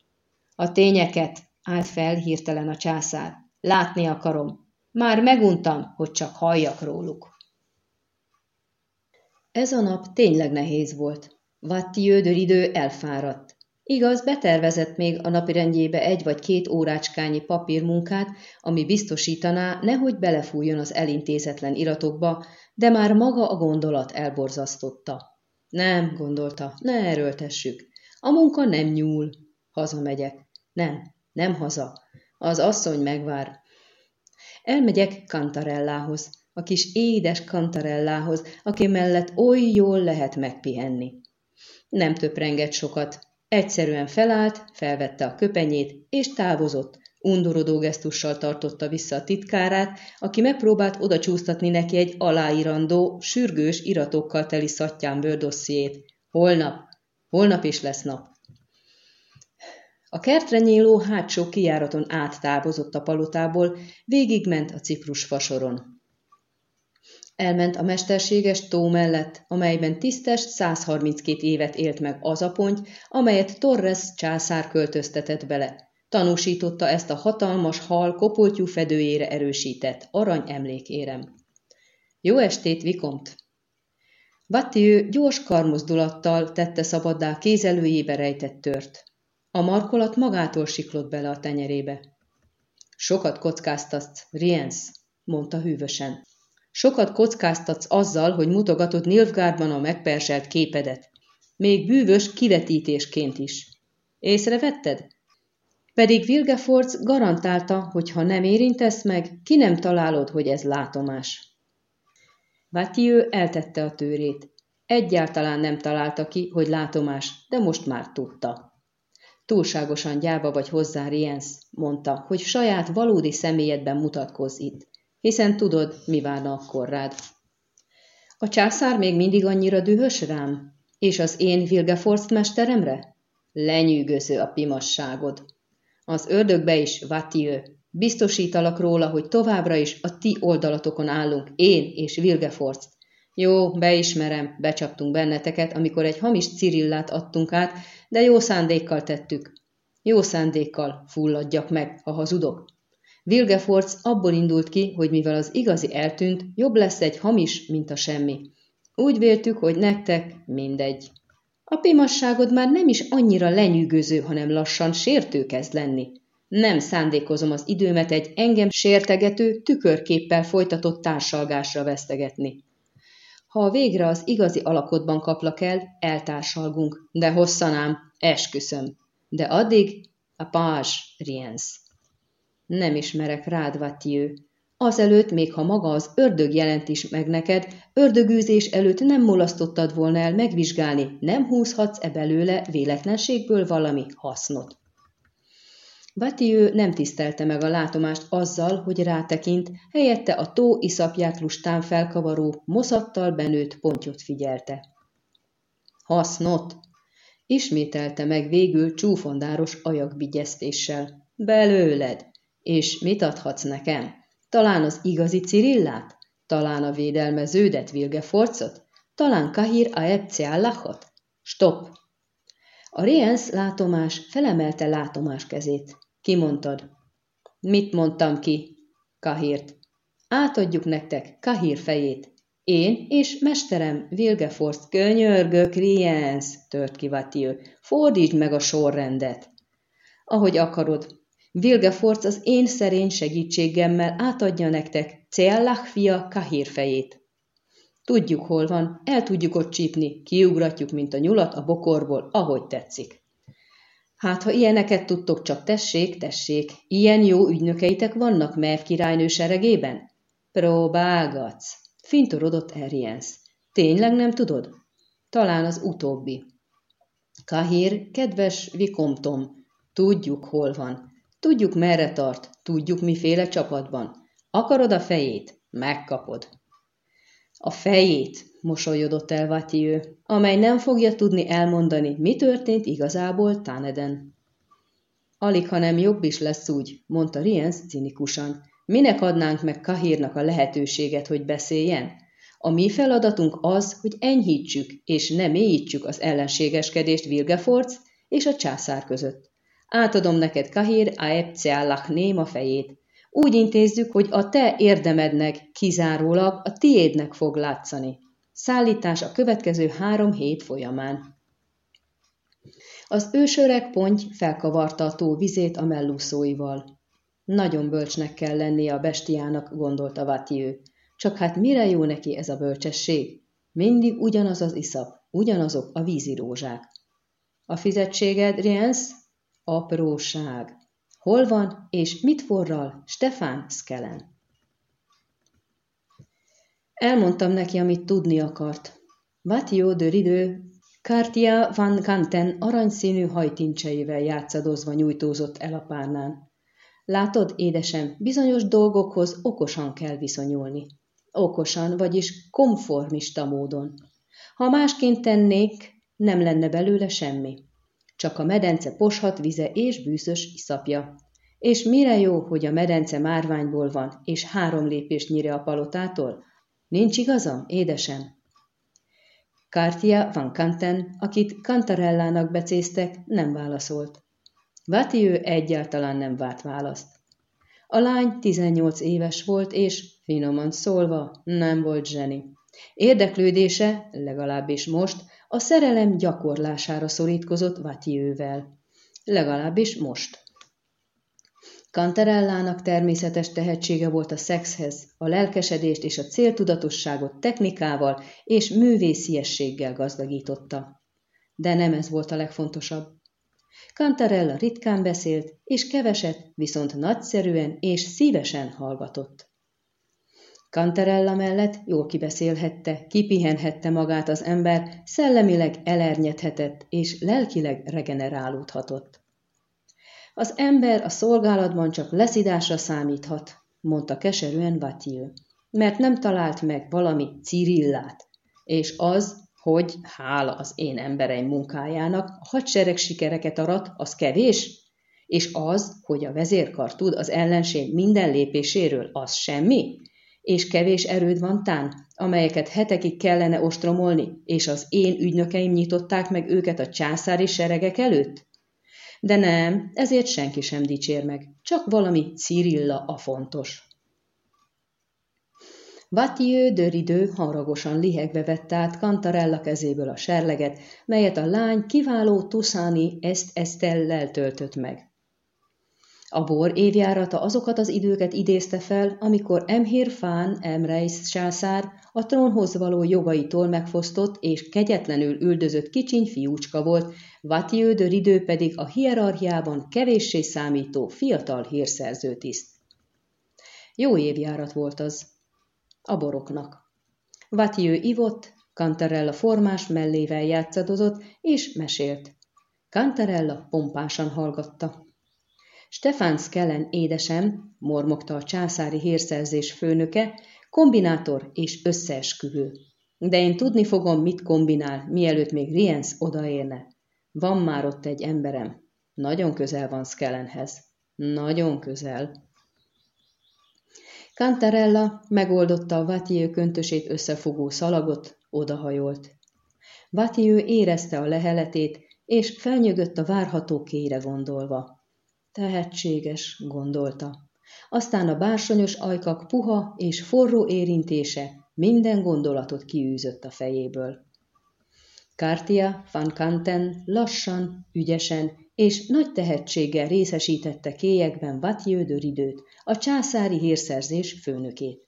A tényeket, állt fel hirtelen a császár. Látni akarom. Már meguntam, hogy csak halljak róluk. Ez a nap tényleg nehéz volt. Vatti idő elfáradt. Igaz, betervezett még a napirendjébe egy vagy két órácskányi papírmunkát, ami biztosítaná, nehogy belefújjon az elintézetlen iratokba, de már maga a gondolat elborzasztotta. Nem, gondolta, ne erőltessük. A munka nem nyúl. Hazamegyek. Nem, nem haza. Az asszony megvár. Elmegyek Cantarellához, a kis édes Cantarellához, aki mellett oly jól lehet megpihenni. Nem töprengett sokat, egyszerűen felállt, felvette a köpenyét, és távozott, undorodó gesztussal tartotta vissza a titkárát, aki megpróbált oda csúsztatni neki egy aláírandó, sürgős iratokkal teli szattyán bőrdossziét. Holnap, holnap is lesz nap. A kertre nyíló hátsó kijáraton áttávozott a palotából, végigment a ciprus fasoron. Elment a mesterséges tó mellett, amelyben tisztes 132 évet élt meg az a ponty, amelyet Torres császár költöztetett bele. Tanúsította ezt a hatalmas hal kopoltyú fedőjére erősített arany emlékérem. Jó estét, Vikomt! Vattiő gyors karmozdulattal tette szabaddá kézelőjébe rejtett tört. A markolat magától siklott bele a tenyerébe. Sokat kockáztatsz, Riens, mondta hűvösen. Sokat kockáztatsz azzal, hogy mutogatod Nilfgaardban a megperselt képedet. Még bűvös kivetítésként is. Észrevetted? Pedig Vilgefortz garantálta, hogy ha nem érintesz meg, ki nem találod, hogy ez látomás. Vatieu eltette a tőrét. Egyáltalán nem találta ki, hogy látomás, de most már tudta. Túlságosan gyáva vagy hozzá, Riens, mondta, hogy saját valódi személyedben mutatkozz itt, hiszen tudod, mi várna akkor rád. A császár még mindig annyira dühös rám? És az én Vilgeforst mesteremre? Lenyűgöző a pimasságod. Az ördögbe is, Vatieu. Biztosítalak róla, hogy továbbra is a ti oldalatokon állunk, én és Vilgeforst. Jó, beismerem, becsaptunk benneteket, amikor egy hamis cirillát adtunk át, de jó szándékkal tettük. Jó szándékkal fulladjak meg, ha hazudok. Vilgefortz abból indult ki, hogy mivel az igazi eltűnt, jobb lesz egy hamis, mint a semmi. Úgy véltük, hogy nektek mindegy. A pimasságod már nem is annyira lenyűgöző, hanem lassan sértő kezd lenni. Nem szándékozom az időmet egy engem sértegető, tükörképpel folytatott társalgásra vesztegetni. Ha végre az igazi alakodban kaplak el, eltársalgunk, de hosszanám, esküszöm. De addig a pázs, Riens. Nem ismerek rád, Vatieu. Azelőtt, még ha maga az ördög jelent is meg neked, ördögűzés előtt nem mulasztottad volna el megvizsgálni, nem húzhatsz-e belőle véletlenségből valami hasznot. Batiő nem tisztelte meg a látomást azzal, hogy rátekint, helyette a tó iszapját lustán felkavaró, moszattal benőtt pontyot figyelte. Hasznot! Ismételte meg végül csúfondáros ajakbigyeztéssel. Belőled! És mit adhatsz nekem? Talán az igazi Cirillát? Talán a védelmeződet, Vilgeforcot? Talán Kahir a Epceallachot? Stop! A Riens látomás felemelte látomás kezét. Kimondtad. Mit mondtam ki? Kahírt. Átadjuk nektek Kahír fejét. Én és mesterem Vilgeforst könyörgök, Riens, tört ki Vatieu. Fordítsd meg a sorrendet. Ahogy akarod, Vilgefortz az én szerény segítségemmel átadja nektek Ceallach fia Kahír fejét. Tudjuk, hol van, el tudjuk ott csípni, kiugratjuk, mint a nyulat a bokorból, ahogy tetszik. Hát, ha ilyeneket tudtok, csak tessék, tessék, ilyen jó ügynökeitek vannak Mev királynő seregében? Próbálgatsz, fintorodott Eriens. Tényleg nem tudod? Talán az utóbbi. Kahír, kedves Vikomtom, tudjuk, hol van. Tudjuk, merre tart, tudjuk, miféle csapatban. Akarod a fejét? Megkapod. A fejét, mosolyodott el Vatiő, amely nem fogja tudni elmondani, mi történt igazából Táneden. Alig, ha nem jobb is lesz úgy, mondta Riens cinikusan. Minek adnánk meg Kahírnak a lehetőséget, hogy beszéljen? A mi feladatunk az, hogy enyhítsük és ne mélyítsük az ellenségeskedést Vilgefortz és a császár között. Átadom neked Kahir Aepceallach néma fejét. Úgy intézzük, hogy a te érdemednek kizárólag a tiédnek fog látszani. Szállítás a következő három hét folyamán. Az ősöreg ponty felkavarta a tó vizét a mellúszóival. Nagyon bölcsnek kell lennie a bestiának, gondolta Vatiő. Csak hát mire jó neki ez a bölcsesség? Mindig ugyanaz az iszap, ugyanazok a vízirózsák. A fizetséged, Rienz? Apróság. Hol van és mit forral Stefan Skellen? Elmondtam neki, amit tudni akart. Vatio de Ridő Kártia van Kanten aranyszínű hajtincseivel játszadozva nyújtózott el a párnán. Látod, édesem, bizonyos dolgokhoz okosan kell viszonyulni. Okosan, vagyis konformista módon. Ha másként tennék, nem lenne belőle semmi. Csak a medence poshat vize és bűszös iszapja. És mire jó, hogy a medence márványból van, és három lépésnyire a palotától? Nincs igazam, édesem? Kártia van Kanten, akit Kantarellának becéztek, nem válaszolt. ő egyáltalán nem várt választ. A lány 18 éves volt, és finoman szólva nem volt zseni. Érdeklődése, legalábbis most, a szerelem gyakorlására szorítkozott Vatiővel. Legalábbis most. Kantarellának természetes tehetsége volt a szexhez, a lelkesedést és a céltudatosságot technikával és művésziességgel gazdagította. De nem ez volt a legfontosabb. Kantarella ritkán beszélt, és keveset, viszont nagyszerűen és szívesen hallgatott. Kantarella mellett jól kibeszélhette, kipihenhette magát az ember, szellemileg elernyedhetett és lelkileg regenerálódhatott. Az ember a szolgálatban csak leszidásra számíthat, mondta keserűen Vatjő, mert nem talált meg valami Cirillát, és az, hogy hála az én embereim munkájának a hadsereg sikereket arat, az kevés, és az, hogy a vezérkar tud az ellenség minden lépéséről, az semmi, és kevés erőd van tán, amelyeket hetekig kellene ostromolni, és az én ügynökeim nyitották meg őket a császári seregek előtt? De nem, ezért senki sem dicsér meg, csak valami Cirilla a fontos. Vatieu de Ridő haragosan lihegve vette át Cantarella kezéből a serleget, melyet a lány kiváló Tuszáni ezt Esztellel töltött meg. A bor évjárata azokat az időket idézte fel, amikor Emhir Fán Emreis császár a trónhoz való jogaitól megfosztott és kegyetlenül üldözött kicsiny fiúcska volt, Vatiődör idő pedig a hierarchiában kevéssé számító fiatal hírszerző tiszt. Jó évjárat volt az. A boroknak. Vatiő ivott, Cantarella formás mellével játszadozott és mesélt. Cantarella pompásan hallgatta. Stefan Skellen édesem, mormogta a császári hírszerzés főnöke, kombinátor és összeesküvő. De én tudni fogom, mit kombinál, mielőtt még Riens odaérne. Van már ott egy emberem. Nagyon közel van Skellenhez. Nagyon közel. Cantarella megoldotta a Vatiő köntösét összefogó szalagot, odahajolt. Vatiő érezte a leheletét, és felnyögött a várható kére gondolva. Tehetséges, gondolta. Aztán a bársonyos ajkak puha és forró érintése minden gondolatot kiűzött a fejéből. Kártia van Kanten lassan, ügyesen és nagy tehetséggel részesítette kélyekben Vatjő időt, a császári hírszerzés főnökét.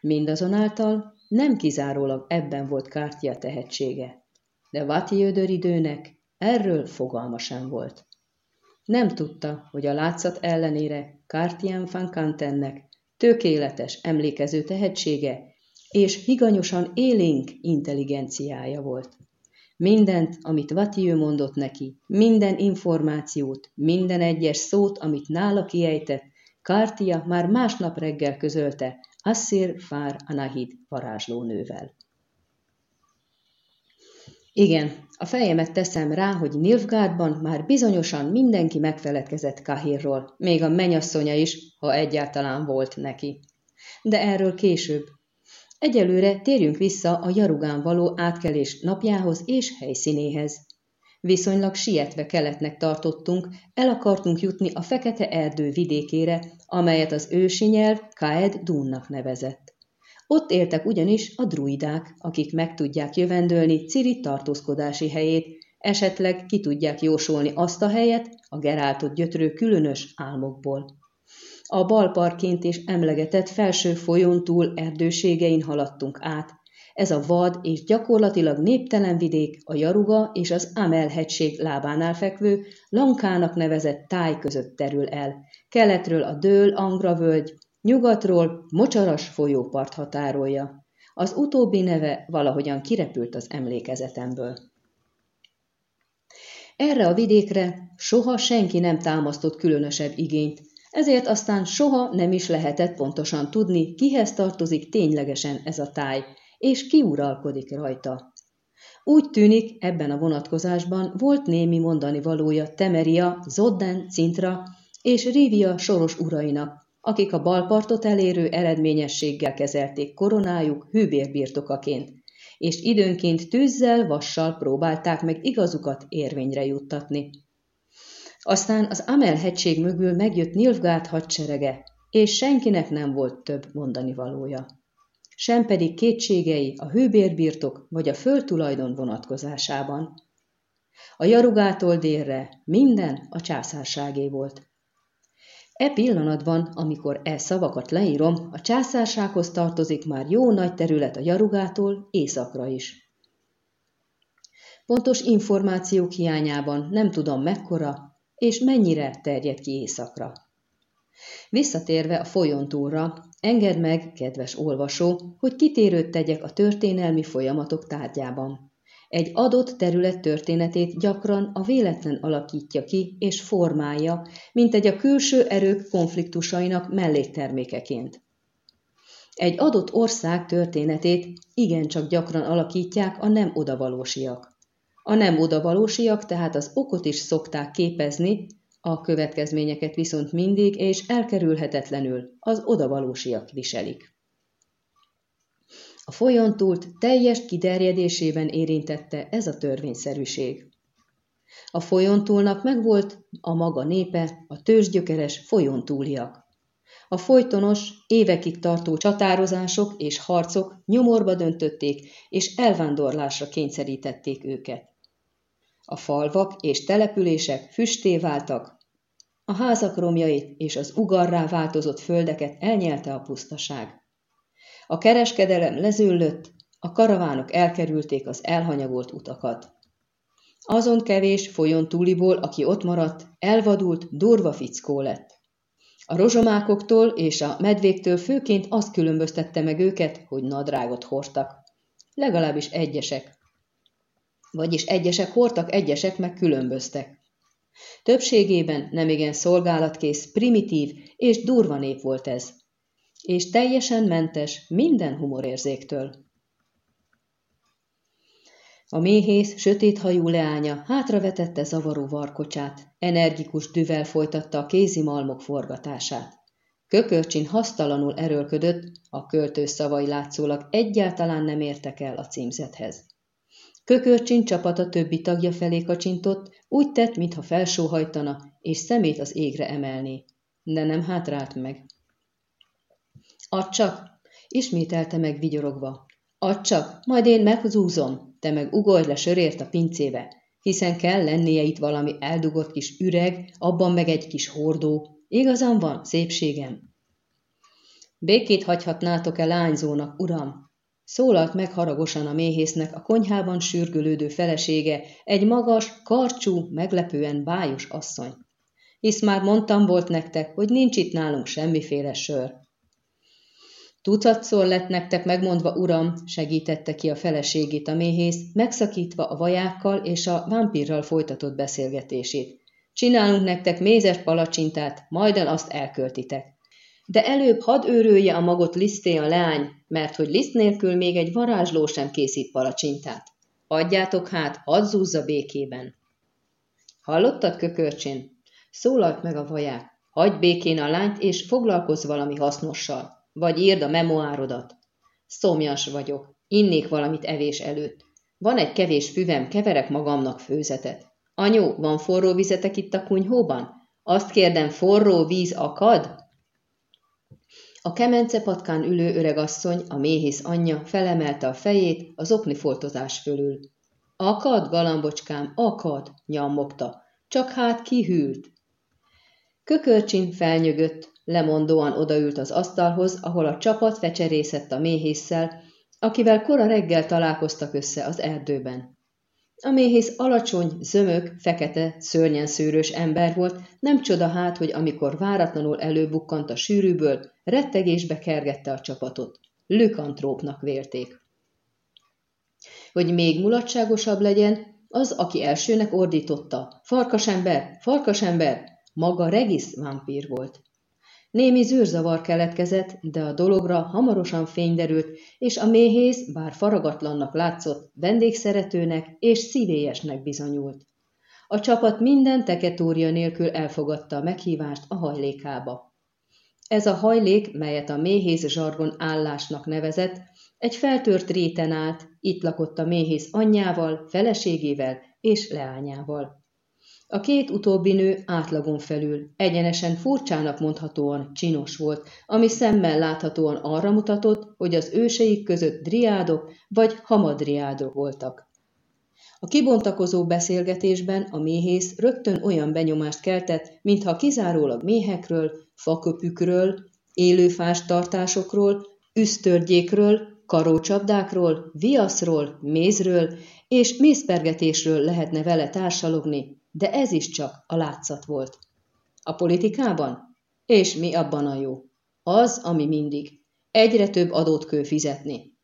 Mindazonáltal nem kizárólag ebben volt Kártia tehetsége, de Vatjő időnek erről fogalma sem volt. Nem tudta, hogy a látszat ellenére Kártián van Kantennek tökéletes emlékező tehetsége és higanyosan élénk intelligenciája volt. Mindent, amit Vatiő mondott neki, minden információt, minden egyes szót, amit nála kiejtett, Kártia már másnap reggel közölte Assir Fár Anahid varázslónővel. Igen, a fejemet teszem rá, hogy Nilfgaardban már bizonyosan mindenki megfeledkezett Kahirról, még a menyasszonya is, ha egyáltalán volt neki. De erről később, Egyelőre térjünk vissza a Jarugán való átkelés napjához és helyszínéhez. Viszonylag sietve keletnek tartottunk, el akartunk jutni a fekete erdő vidékére, amelyet az ősi nyelv Kaed Dunnak nevezett. Ott éltek ugyanis a druidák, akik meg tudják jövendölni Ciri tartózkodási helyét, esetleg ki tudják jósolni azt a helyet a Geráltot gyötrő különös álmokból. A balparként és emlegetett felső folyón túl erdőségein haladtunk át. Ez a vad és gyakorlatilag néptelen vidék a Jaruga és az Amel hegység lábánál fekvő, Lankának nevezett táj között terül el. Keletről a Dől Angra völgy, nyugatról Mocsaras folyópart határolja. Az utóbbi neve valahogyan kirepült az emlékezetemből. Erre a vidékre soha senki nem támasztott különösebb igényt, ezért aztán soha nem is lehetett pontosan tudni, kihez tartozik ténylegesen ez a táj, és ki uralkodik rajta. Úgy tűnik, ebben a vonatkozásban volt némi mondani valója Temeria, Zodden, Cintra és Rivia soros urainak, akik a balpartot elérő eredményességgel kezelték koronájuk hűbérbirtokaként, és időnként tűzzel, vassal próbálták meg igazukat érvényre juttatni. Aztán az Amel hegység mögül megjött Nilfgaard hadserege, és senkinek nem volt több mondani valója. Sem pedig kétségei a hőbérbirtok vagy a földtulajdon vonatkozásában. A jarugától délre minden a császárságé volt. E pillanatban, amikor e szavakat leírom, a császársághoz tartozik már jó nagy terület a jarugától északra is. Pontos információk hiányában nem tudom mekkora, és mennyire terjed ki éjszakra. Visszatérve a folyontúlra, engedd meg, kedves olvasó, hogy kitérőt tegyek a történelmi folyamatok tárgyában. Egy adott terület történetét gyakran a véletlen alakítja ki és formálja, mint egy a külső erők konfliktusainak melléktermékeként. Egy adott ország történetét igencsak gyakran alakítják a nem odavalósiak. A nem odavalósiak tehát az okot is szokták képezni, a következményeket viszont mindig és elkerülhetetlenül az odavalósiak viselik. A folyontúlt teljes kiterjedésében érintette ez a törvényszerűség. A folyontúlnak megvolt a maga népe, a tőzsgyökeres folyontúliak. A folytonos, évekig tartó csatározások és harcok nyomorba döntötték és elvándorlásra kényszerítették őket. A falvak és települések füsté váltak, a házak romjait és az ugarrá változott földeket elnyelte a pusztaság. A kereskedelem lezüllött, a karavánok elkerülték az elhanyagolt utakat. Azon kevés folyon túliból, aki ott maradt, elvadult, durva fickó lett. A rozsomákoktól és a medvéktől főként azt különböztette meg őket, hogy nadrágot hordtak. Legalábbis egyesek. Vagyis egyesek hordtak, egyesek meg különböztek. Többségében nemigen szolgálatkész, primitív és durva nép volt ez. És teljesen mentes minden humorérzéktől. A méhész, sötéthajú leánya hátravetette zavaró varkocsát, energikus düvel folytatta a kézi malmok forgatását. Kökörcsin hasztalanul erőlködött, a költő szavai látszólag egyáltalán nem értek el a címzethez. Kökörcsin csapata többi tagja felé kacsintott, úgy tett, mintha felsóhajtana, és szemét az égre emelné. De nem hátrált meg. Add csak, ismételte meg vigyorogva. Add csak, majd én meghúzom, te meg ugorj le sörért a pincébe, hiszen kell lennie itt valami eldugott kis üreg, abban meg egy kis hordó. Igazam van, szépségem. Békét hagyhatnátok-e lányzónak, uram? Szólalt meg haragosan a méhésznek a konyhában sürgölődő felesége, egy magas, karcsú, meglepően bájos asszony. Hisz már mondtam volt nektek, hogy nincs itt nálunk semmiféle sör. Tucatszor lett nektek megmondva, uram, segítette ki a feleségét a méhész, megszakítva a vajákkal és a vámpírral folytatott beszélgetését. Csinálunk nektek mézes palacsintát, majdan azt elköltitek. De előbb hadd őrölje a magot liszté a leány, mert hogy liszt nélkül még egy varázsló sem készít palacsintát. Adjátok hát, hadd zúzza békében. Hallottad, kökörcsén? Szólalt meg a vaják. Hagyj békén a lányt, és foglalkozz valami hasznossal. Vagy írd a memoárodat. Szomjas vagyok. Innék valamit evés előtt. Van egy kevés füvem, keverek magamnak főzetet. Anyu, van forró vizetek itt a kunyhóban? Azt kérdem, forró víz akad? A kemence patkán ülő öregasszony, a méhész anyja felemelte a fejét az oknifoltozás fölül. Akad, galambocskám, akad, nyammogta, csak hát kihűlt. Kökörcsin felnyögött, lemondóan odaült az asztalhoz, ahol a csapat fecserészett a méhésszel, akivel kora reggel találkoztak össze az erdőben. A méhész alacsony, zömök, fekete, szörnyen szőrös ember volt, nem csoda hát, hogy amikor váratlanul előbukkant a sűrűből, rettegésbe kergette a csapatot. Lükantrópnak vélték. Hogy még mulatságosabb legyen, az, aki elsőnek ordította, farkasember, farkasember, maga Regis vámpír volt. Némi zűrzavar keletkezett, de a dologra hamarosan fény derült, és a méhész, bár faragatlannak látszott, vendégszeretőnek és szívélyesnek bizonyult. A csapat minden teketória nélkül elfogadta a meghívást a hajlékába. Ez a hajlék, melyet a méhész zsargon állásnak nevezett, egy feltört réten állt, itt lakott a méhész anyjával, feleségével és leányával. A két utóbbi nő átlagon felül, egyenesen furcsának mondhatóan csinos volt, ami szemmel láthatóan arra mutatott, hogy az őseik között driádok vagy hamadriádok voltak. A kibontakozó beszélgetésben a méhész rögtön olyan benyomást keltett, mintha kizárólag méhekről, faköpükről, élőfás tartásokról, üsztörgyékről, karócsapdákról, viaszról, mézről és mézpergetésről lehetne vele társalogni, de ez is csak a látszat volt. A politikában? És mi abban a jó? Az, ami mindig. Egyre több adót kő fizetni.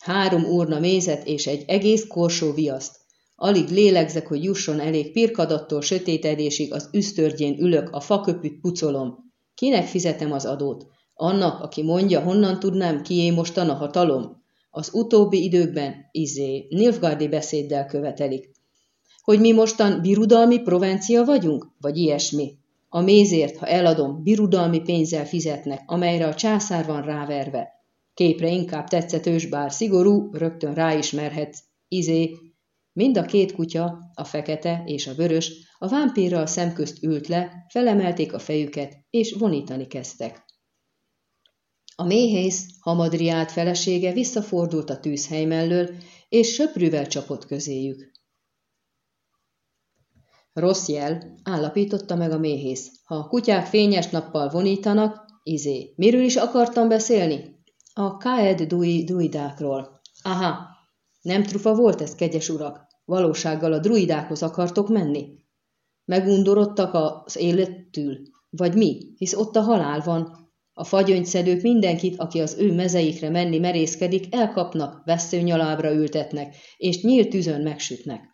Három úrna mézet és egy egész korsó viaszt. Alig lélegzek, hogy jusson elég pirkadattól sötétedésig az üsztörgyén ülök, a faköpüt pucolom. Kinek fizetem az adót? Annak, aki mondja, honnan tudnám, kié mostan a hatalom? Az utóbbi időkben, izé, Nilfgaardi beszéddel követelik. Hogy mi mostan birudalmi provencia vagyunk? Vagy ilyesmi? A mézért, ha eladom, birudalmi pénzzel fizetnek, amelyre a császár van ráverve. Képre inkább tetszetős, bár szigorú, rögtön ráismerhetsz. Izé, mind a két kutya, a fekete és a vörös, a vámpírral szemközt ült le, felemelték a fejüket, és vonítani kezdtek. A méhész, Hamadriát felesége visszafordult a tűzhely mellől, és söprűvel csapott közéjük. Rossz jel, állapította meg a méhész. Ha a kutyák fényes nappal vonítanak, izé, miről is akartam beszélni? A Kaed Dui druidákról. Aha, nem trufa volt ez, kegyes urak? Valósággal a druidákhoz akartok menni? Megundorodtak az élettől? Vagy mi, hisz ott a halál van. A fagyöngyszedők mindenkit, aki az ő mezeikre menni merészkedik, elkapnak, veszőnyalábra ültetnek, és nyílt tűzön megsütnek.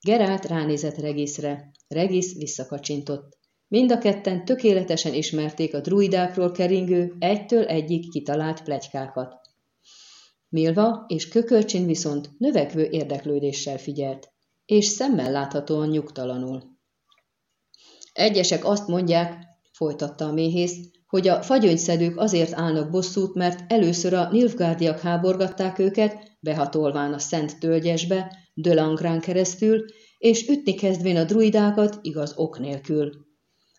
Gerált ránézett Regisre. Regis visszakacsintott. Mind a ketten tökéletesen ismerték a druidákról keringő, egytől egyik kitalált plegykákat. Milva és Kökölcsin viszont növekvő érdeklődéssel figyelt, és szemmel láthatóan nyugtalanul. Egyesek azt mondják, folytatta a méhész, hogy a fagyöngyszedők azért állnak bosszút, mert először a Nilfgárdiak háborgatták őket, behatolván a Szent Tölgyesbe, Dölangrán keresztül, és ütni kezdvén a druidákat igaz ok nélkül.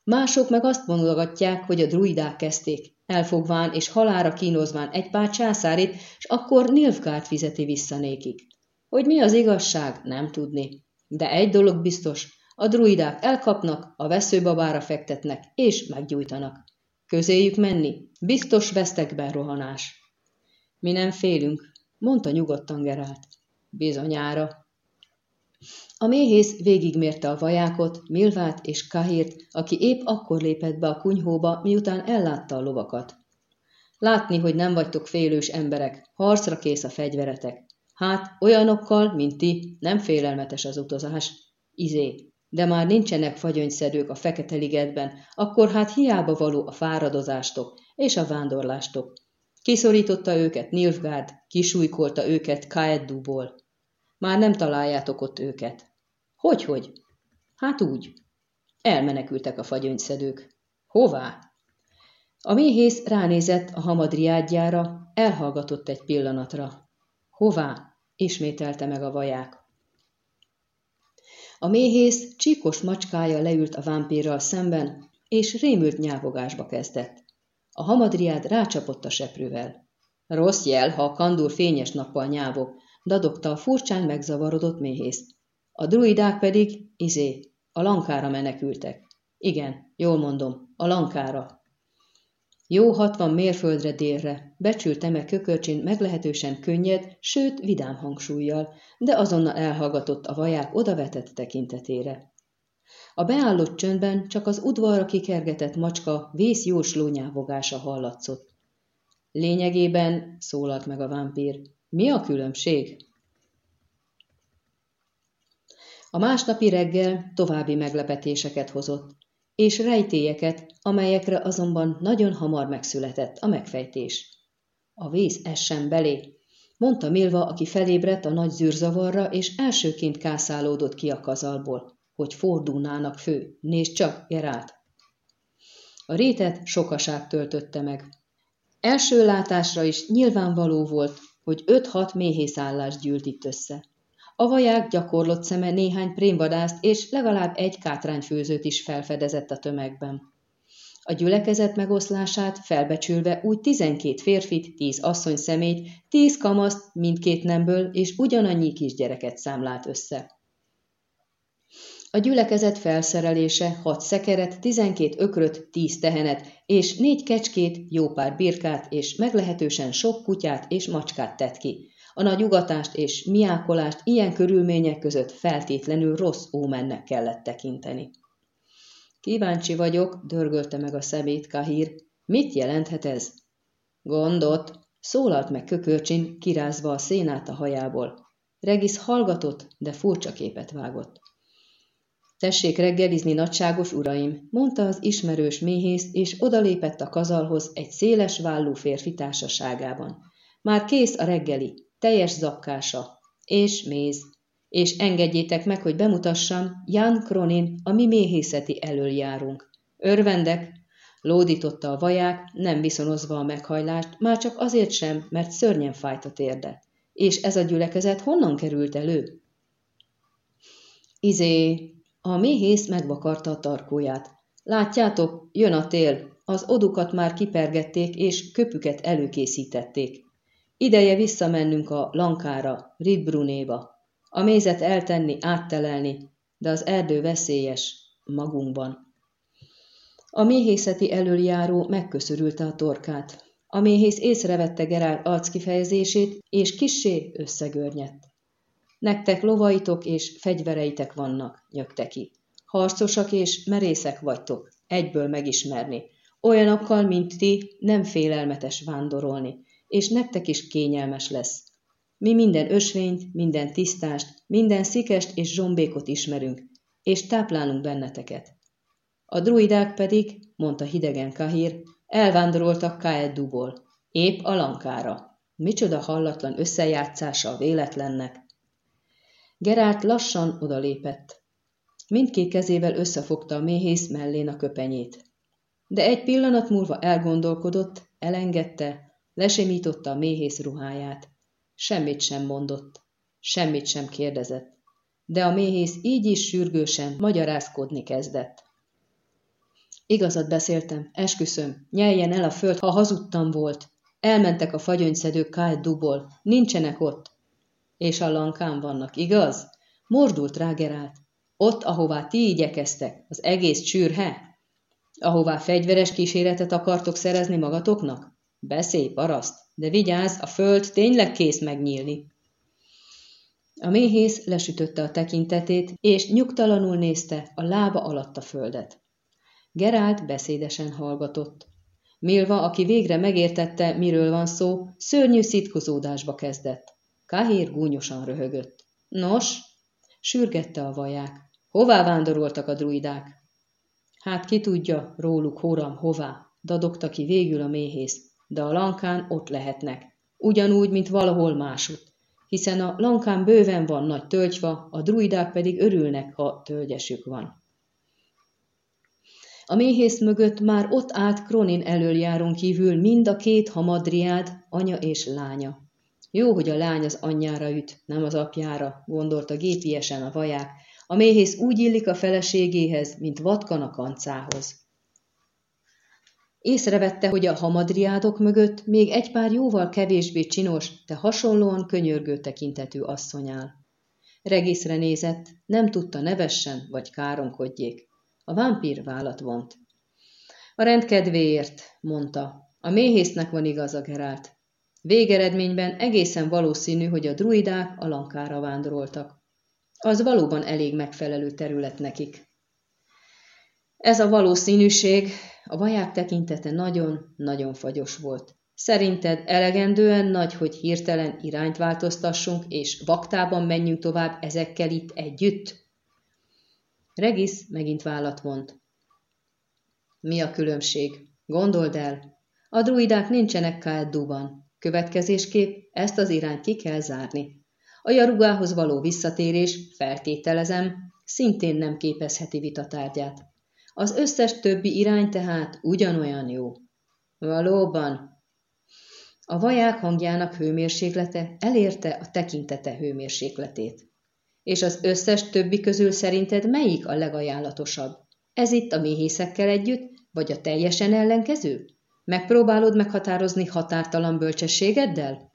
Mások meg azt mondogatják, hogy a druidák kezdték, elfogván és halára kínozván egy pár császárit, és akkor Nilfgaard fizeti vissza nékik. Hogy mi az igazság, nem tudni. De egy dolog biztos, a druidák elkapnak, a veszőbabára fektetnek, és meggyújtanak. Közéjük menni, biztos vesztekben rohanás. Mi nem félünk, mondta nyugodtan Gerált. Bizonyára, a méhész végigmérte a vajákot, Milvát és Kahírt, aki épp akkor lépett be a kunyhóba, miután ellátta a lovakat. Látni, hogy nem vagytok félős emberek, harcra kész a fegyveretek. Hát, olyanokkal, mint ti, nem félelmetes az utazás. Izé, de már nincsenek fagyöngyszedők a fekete ligetben, akkor hát hiába való a fáradozástok és a vándorlástok. Kiszorította őket Nilfgaard, kisújkolta őket Kaeddúból. Már nem találjátok ott őket. Hogy-hogy? Hát úgy. Elmenekültek a fagyöngyszedők. Hová? A méhész ránézett a hamadriádjára, elhallgatott egy pillanatra. Hová? ismételte meg a vaják. A méhész csíkos macskája leült a vámpírral szemben, és rémült nyávogásba kezdett. A hamadriád rácsapott a seprővel. Rossz jel, ha a kandúr fényes nappal nyávog, dadogta a furcsán megzavarodott méhész. A druidák pedig, izé, a lankára menekültek. Igen, jól mondom, a lankára. Jó hatvan mérföldre délre, becsülte meg kökölcsin meglehetősen könnyed, sőt vidám hangsúlyjal, de azonnal elhallgatott a vaják odavetett tekintetére. A beállott csöndben csak az udvarra kikergetett macska vészjósló nyávogása hallatszott. Lényegében szólalt meg a vámpír. Mi a különbség? A másnapi reggel további meglepetéseket hozott, és rejtélyeket, amelyekre azonban nagyon hamar megszületett a megfejtés. A víz essen belé, mondta Milva, aki felébredt a nagy zűrzavarra, és elsőként kászálódott ki a kazalból, hogy fordulnának fő. Nézd csak, Gerált! A rétet sokaság töltötte meg. Első látásra is nyilvánvaló volt, hogy öt-hat méhészállás gyűlt itt össze. A vaják gyakorlott szeme néhány prémvadászt és legalább egy kátrányfőzőt is felfedezett a tömegben. A gyülekezet megoszlását felbecsülve úgy tizenkét férfit, tíz asszony szemét, tíz kamaszt mindkét nemből és ugyanannyi kisgyereket számlált össze. A gyülekezet felszerelése hat szekeret, tizenkét ökröt, tíz tehenet, és négy kecskét, jó pár birkát és meglehetősen sok kutyát és macskát tett ki, a nagy ugatást és miákolást ilyen körülmények között feltétlenül rossz ómennek kellett tekinteni. Kíváncsi vagyok, dörgölte meg a szemét Kahír. Mit jelenthet ez? Gondot, szólalt meg kökörcsin, kirázva a szénát a hajából. Regis hallgatott, de furcsa képet vágott. Tessék reggelizni, nagyságos uraim, mondta az ismerős méhész, és odalépett a kazalhoz egy széles vállú férfi társaságában. Már kész a reggeli, teljes zapkása, és méz, és engedjétek meg, hogy bemutassam, Jan Kronin, a mi méhészeti elöljárunk. Örvendek, lódította a vaják, nem viszonozva a meghajlást, már csak azért sem, mert szörnyen fájt a térde. És ez a gyülekezet honnan került elő? Izé, a méhész megvakarta a tarkóját. Látjátok, jön a tél, az odukat már kipergették, és köpüket előkészítették. Ideje visszamennünk a Lankára, Ridbrunéba. A mézet eltenni, áttelelni, de az erdő veszélyes, magunkban. A méhészeti előjáró megköszörülte a torkát. A méhész észrevette Gerál arckifejezését, és kissé összegörnyedt. Nektek lovaitok és fegyvereitek vannak, nyögte ki. Harcosak és merészek vagytok, egyből megismerni. Olyanokkal, mint ti, nem félelmetes vándorolni, és nektek is kényelmes lesz. Mi minden ösvényt, minden tisztást, minden szikest és zsombékot ismerünk, és táplálunk benneteket. A druidák pedig, mondta hidegen Kahir, elvándoroltak Kaeduból, épp a lankára. Micsoda hallatlan összejátszása a véletlennek. Gerált lassan odalépett. Mindkét kezével összefogta a méhész mellén a köpenyét. De egy pillanat múlva elgondolkodott, elengedte, lesimította a méhész ruháját. Semmit sem mondott, semmit sem kérdezett. De a méhész így is sürgősen magyarázkodni kezdett. Igazat beszéltem, esküszöm, nyeljen el a föld, ha hazudtam volt. Elmentek a fagyöngyszedők Kyle Duból, nincsenek ott. És a lankán vannak, igaz? Mordult rá Gerált. Ott, ahová ti igyekeztek, az egész csűrhe? Ahová fegyveres kíséretet akartok szerezni magatoknak? Beszélj, paraszt, de vigyázz, a föld tényleg kész megnyílni. A méhész lesütötte a tekintetét, és nyugtalanul nézte a lába alatt a földet. Gerált beszédesen hallgatott. Milva, aki végre megértette, miről van szó, szörnyű szitkozódásba kezdett. Kahír gúnyosan röhögött. Nos, sürgette a vaják. Hová vándoroltak a druidák? Hát ki tudja, róluk horam, hová, dadogta ki végül a méhész, de a lankán ott lehetnek. Ugyanúgy, mint valahol másút, hiszen a lankán bőven van nagy tölgyfa, a druidák pedig örülnek, ha tölgyesük van. A méhész mögött már ott állt Kronin elöljáron kívül mind a két hamadriád, anya és lánya. Jó, hogy a lány az anyjára üt, nem az apjára, gondolta gépiesen a vaják. A méhész úgy illik a feleségéhez, mint vatkan a kancához. Észrevette, hogy a hamadriádok mögött még egy pár jóval kevésbé csinos, de hasonlóan könyörgő tekintetű asszony áll. Regészre nézett, nem tudta nevessen vagy káromkodjék. A vámpír vállat vont. A rendkedvéért, mondta. A méhésznek van igaza, Gerált. Végeredményben egészen valószínű, hogy a druidák a lankára vándoroltak. Az valóban elég megfelelő terület nekik. Ez a valószínűség, a vaják tekintete nagyon-nagyon fagyos volt. Szerinted elegendően nagy, hogy hirtelen irányt változtassunk, és vaktában menjünk tovább ezekkel itt együtt? Regis megint vállat vont. Mi a különbség? Gondold el, a druidák nincsenek Kaeduban. Következésképp ezt az irányt ki kell zárni. A jarugához való visszatérés, feltételezem, szintén nem képezheti vitatárgyát. Az összes többi irány tehát ugyanolyan jó. Valóban. A vaják hangjának hőmérséklete elérte a tekintete hőmérsékletét. És az összes többi közül szerinted melyik a legajánlatosabb? Ez itt a méhészekkel együtt, vagy a teljesen ellenkező? Megpróbálod meghatározni határtalan bölcsességeddel?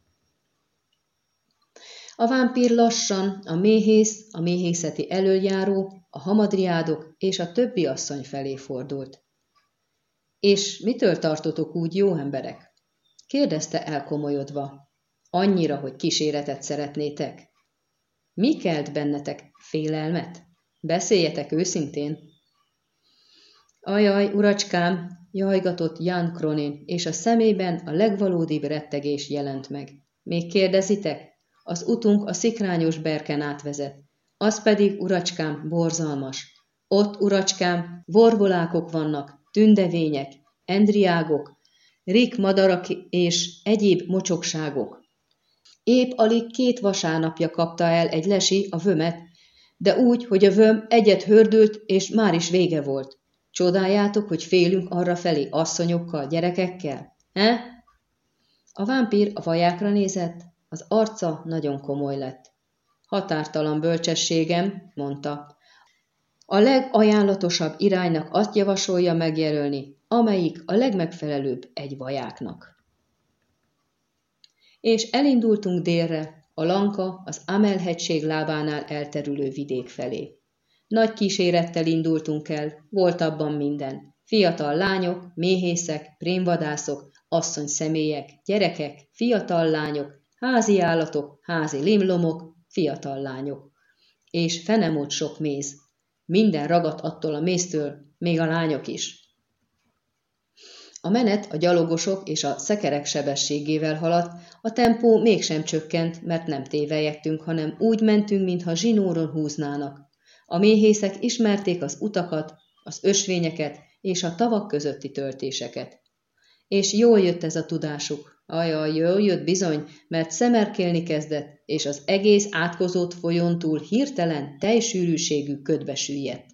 A vámpír lassan, a méhész, a méhészeti elöljáró, a hamadriádok és a többi asszony felé fordult. És mitől tartotok úgy, jó emberek? kérdezte elkomolyodva. Annyira, hogy kíséretet szeretnétek? Mi kelt bennetek félelmet? Beszéljetek őszintén. Ajaj, uracskám, jajgatott Jan Kronin, és a szemében a legvalódibb rettegés jelent meg. Még kérdezitek? Az utunk a szikrányos berken átvezet. Az pedig, uracskám, borzalmas. Ott, uracskám, vorbolákok vannak, tündevények, endriágok, rik madarak és egyéb mocsokságok. Épp alig két vasárnapja kapta el egy lesi a vömet, de úgy, hogy a vöm egyet hördült, és már is vége volt. Csodáljátok, hogy félünk arra felé asszonyokkal, gyerekekkel? He? A vámpír a vajákra nézett, az arca nagyon komoly lett. Határtalan bölcsességem, mondta. A legajánlatosabb iránynak azt javasolja megjelölni, amelyik a legmegfelelőbb egy vajáknak és elindultunk délre, a Lanka az Amel-hegység lábánál elterülő vidék felé. Nagy kísérettel indultunk el, volt abban minden. Fiatal lányok, méhészek, prémvadászok, asszony személyek, gyerekek, fiatal lányok, házi állatok, házi limlomok, fiatal lányok. És fenemót sok méz. Minden ragadt attól a méztől, még a lányok is. A menet a gyalogosok és a szekerek sebességével haladt, a tempó mégsem csökkent, mert nem tévejektünk, hanem úgy mentünk, mintha zsinóron húznának. A méhészek ismerték az utakat, az ösvényeket és a tavak közötti töltéseket. És jól jött ez a tudásuk. Ajaj, jól jött bizony, mert szemerkélni kezdett, és az egész átkozott folyón túl hirtelen, tejsűrűségű ködbe süllyedt.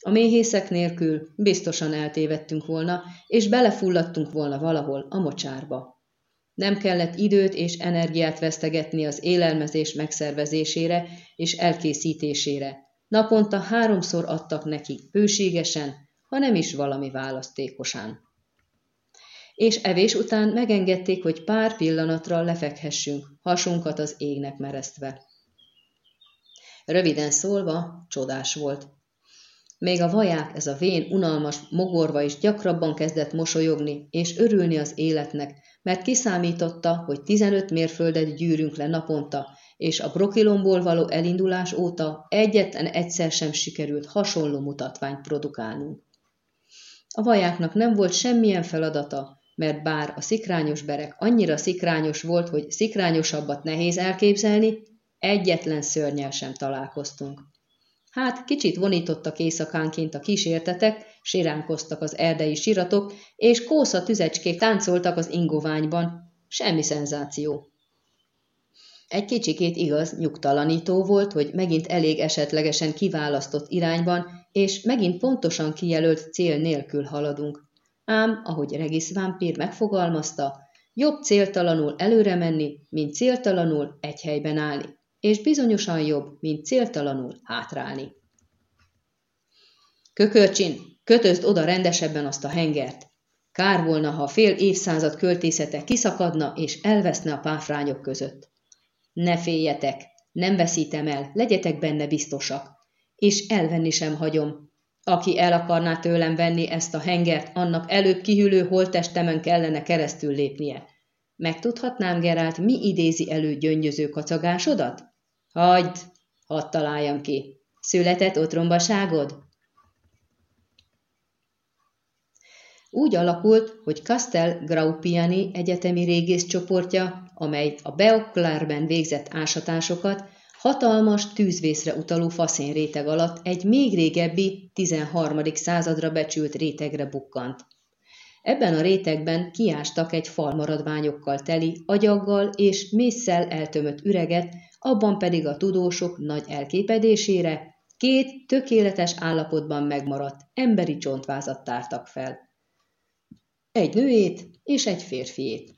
A méhészek nélkül biztosan eltévedtünk volna, és belefulladtunk volna valahol a mocsárba. Nem kellett időt és energiát vesztegetni az élelmezés megszervezésére és elkészítésére. Naponta háromszor adtak neki hőségesen, ha nem is valami választékosan. És evés után megengedték, hogy pár pillanatra lefekhessünk, hasunkat az égnek meresztve. Röviden szólva, csodás volt. Még a vaják, ez a vén, unalmas mogorva is gyakrabban kezdett mosolyogni és örülni az életnek, mert kiszámította, hogy 15 mérföldet gyűrünk le naponta, és a brokilomból való elindulás óta egyetlen egyszer sem sikerült hasonló mutatványt produkálnunk. A vajáknak nem volt semmilyen feladata, mert bár a szikrányos berek annyira szikrányos volt, hogy szikrányosabbat nehéz elképzelni, egyetlen szörnyel sem találkoztunk. Hát kicsit vonítottak éjszakánként a kísértetek, siránkoztak az erdei siratok, és kósza tüzecskék táncoltak az ingoványban. Semmi szenzáció. Egy kicsikét igaz, nyugtalanító volt, hogy megint elég esetlegesen kiválasztott irányban, és megint pontosan kijelölt cél nélkül haladunk. Ám, ahogy Regis Vámpír megfogalmazta, jobb céltalanul előre menni, mint céltalanul egy helyben állni és bizonyosan jobb, mint céltalanul hátrálni. Kökörcsin, kötözd oda rendesebben azt a hengert. Kár volna, ha fél évszázad költészete kiszakadna és elveszne a páfrányok között. Ne féljetek, nem veszítem el, legyetek benne biztosak, és elvenni sem hagyom. Aki el akarná tőlem venni ezt a hengert, annak előbb kihűlő holtestemen kellene keresztül lépnie. Megtudhatnám, Gerált, mi idézi elő gyöngyöző kacagásodat? Hagyd, hadd találjam ki. Született otrombaságod? Úgy alakult, hogy Castel Graupiani egyetemi régész csoportja, amely a Beauclairben végzett ásatásokat, hatalmas tűzvészre utaló faszén réteg alatt egy még régebbi, 13. századra becsült rétegre bukkant. Ebben a rétegben kiástak egy falmaradványokkal teli, agyaggal és mészsel eltömött üreget, abban pedig a tudósok nagy elképedésére két tökéletes állapotban megmaradt emberi csontvázat tártak fel. Egy nőét és egy férfiét.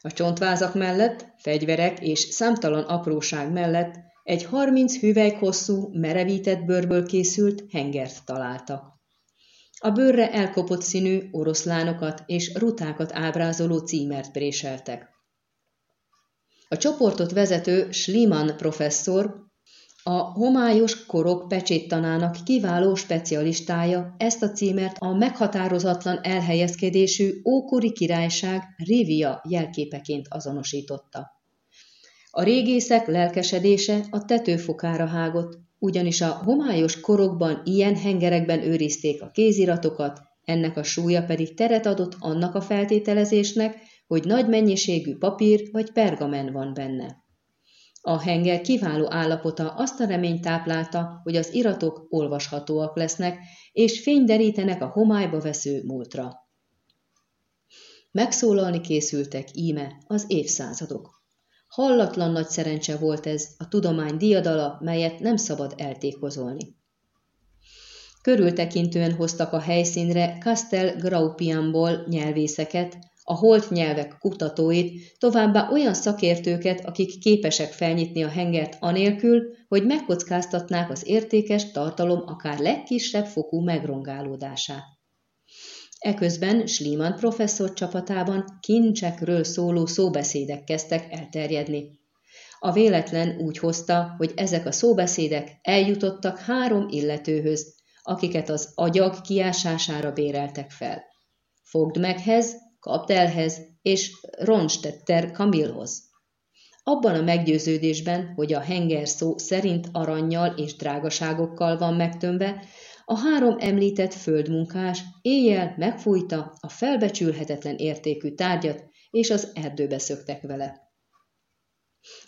A csontvázak mellett, fegyverek és számtalan apróság mellett egy harminc hüvelyk hosszú, merevített bőrből készült hengert találtak. A bőrre elkopott színű oroszlánokat és rutákat ábrázoló címert préseltek. A csoportot vezető Schliemann professzor, a homályos korok pecséttanának kiváló specialistája ezt a címert a meghatározatlan elhelyezkedésű ókori királyság Rivia jelképeként azonosította. A régészek lelkesedése a tetőfokára hágott, ugyanis a homályos korokban ilyen hengerekben őrizték a kéziratokat, ennek a súlya pedig teret adott annak a feltételezésnek, hogy nagy mennyiségű papír vagy pergamen van benne. A henger kiváló állapota azt a reményt táplálta, hogy az iratok olvashatóak lesznek, és fényderítenek a homályba vesző múltra. Megszólalni készültek íme az évszázadok. Hallatlan nagy szerencse volt ez, a tudomány diadala, melyet nem szabad eltékozolni. Körültekintően hoztak a helyszínre Castel Graupianból nyelvészeket, a holt nyelvek kutatóit, továbbá olyan szakértőket, akik képesek felnyitni a hengert anélkül, hogy megkockáztatnák az értékes tartalom akár legkisebb fokú megrongálódását. Eközben Schliemann professzor csapatában kincsekről szóló szóbeszédek kezdtek elterjedni. A véletlen úgy hozta, hogy ezek a szóbeszédek eljutottak három illetőhöz, akiket az agyag kiásására béreltek fel. Fogd meghez, Kaptelhez és Ronstetter Kamilhoz. Abban a meggyőződésben, hogy a henger szó szerint aranyjal és drágaságokkal van megtömve, A három említett földmunkás éjjel megfújta a felbecsülhetetlen értékű tárgyat, és az erdőbe szöktek vele.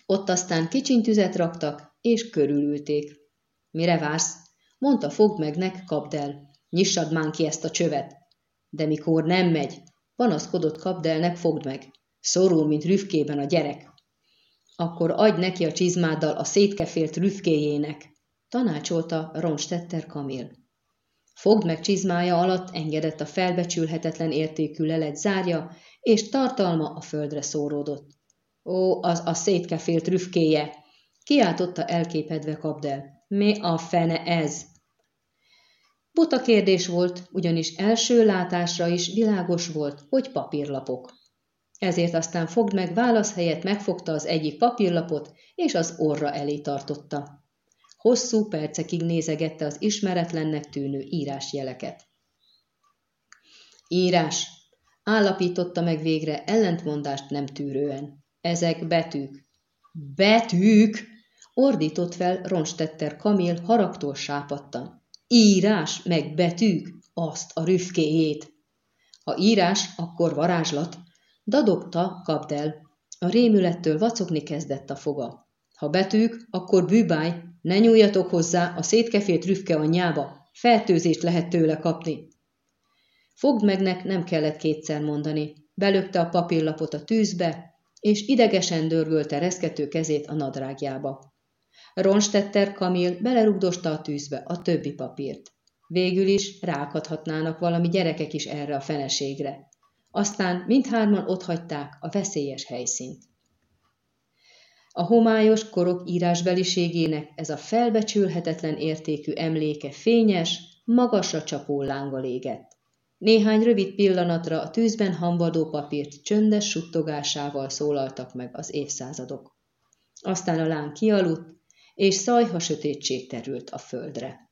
Ott aztán kicsin tüzet raktak, és körülülték. Mire vársz? Mondta, fogd meg nek, kapd el. Nyissad már ki ezt a csövet. De mikor nem megy, panaszkodott kapdelnek, fogd meg. Szorul, mint rüfkében a gyerek. Akkor adj neki a csizmáddal a szétkefélt rüfkéjének, tanácsolta Ronstetter Kamil. Fogd meg csizmája alatt engedett a felbecsülhetetlen értékű lelet zárja, és tartalma a földre szóródott. Ó, az a szétkefélt rüfkéje! Kiáltotta elképedve Kapdel. Mi a fene ez? Buta kérdés volt, ugyanis első látásra is világos volt, hogy papírlapok. Ezért aztán fogd meg válasz helyett megfogta az egyik papírlapot, és az orra elé tartotta. Hosszú percekig nézegette az ismeretlennek tűnő írásjeleket. Írás, állapította meg végre ellentmondást nem tűrően. Ezek betűk. Betűk! Ordított fel Ronstetter Kamil haragtól sápadtan. Írás, meg betűk, azt a rüfkéjét. Ha írás, akkor varázslat. Dadogta, kapd el. A rémülettől vacogni kezdett a foga. Ha betűk, akkor bűbáj, ne nyúljatok hozzá a szétkefét rüfke anyjába, fertőzést lehet tőle kapni. Fogd megnek nem kellett kétszer mondani. Belökte a papírlapot a tűzbe, és idegesen dörgölte reszkető kezét a nadrágjába. Ronstetter Kamil belerugdosta a tűzbe a többi papírt. Végül is rákadhatnának valami gyerekek is erre a feneségre. Aztán mindhárman otthagyták a veszélyes helyszínt. A homályos korok írásbeliségének ez a felbecsülhetetlen értékű emléke fényes, magasra csapó lánggal égett. Néhány rövid pillanatra a tűzben hambadó papírt csöndes suttogásával szólaltak meg az évszázadok. Aztán a láng kialudt, és szajha sötétség terült a földre.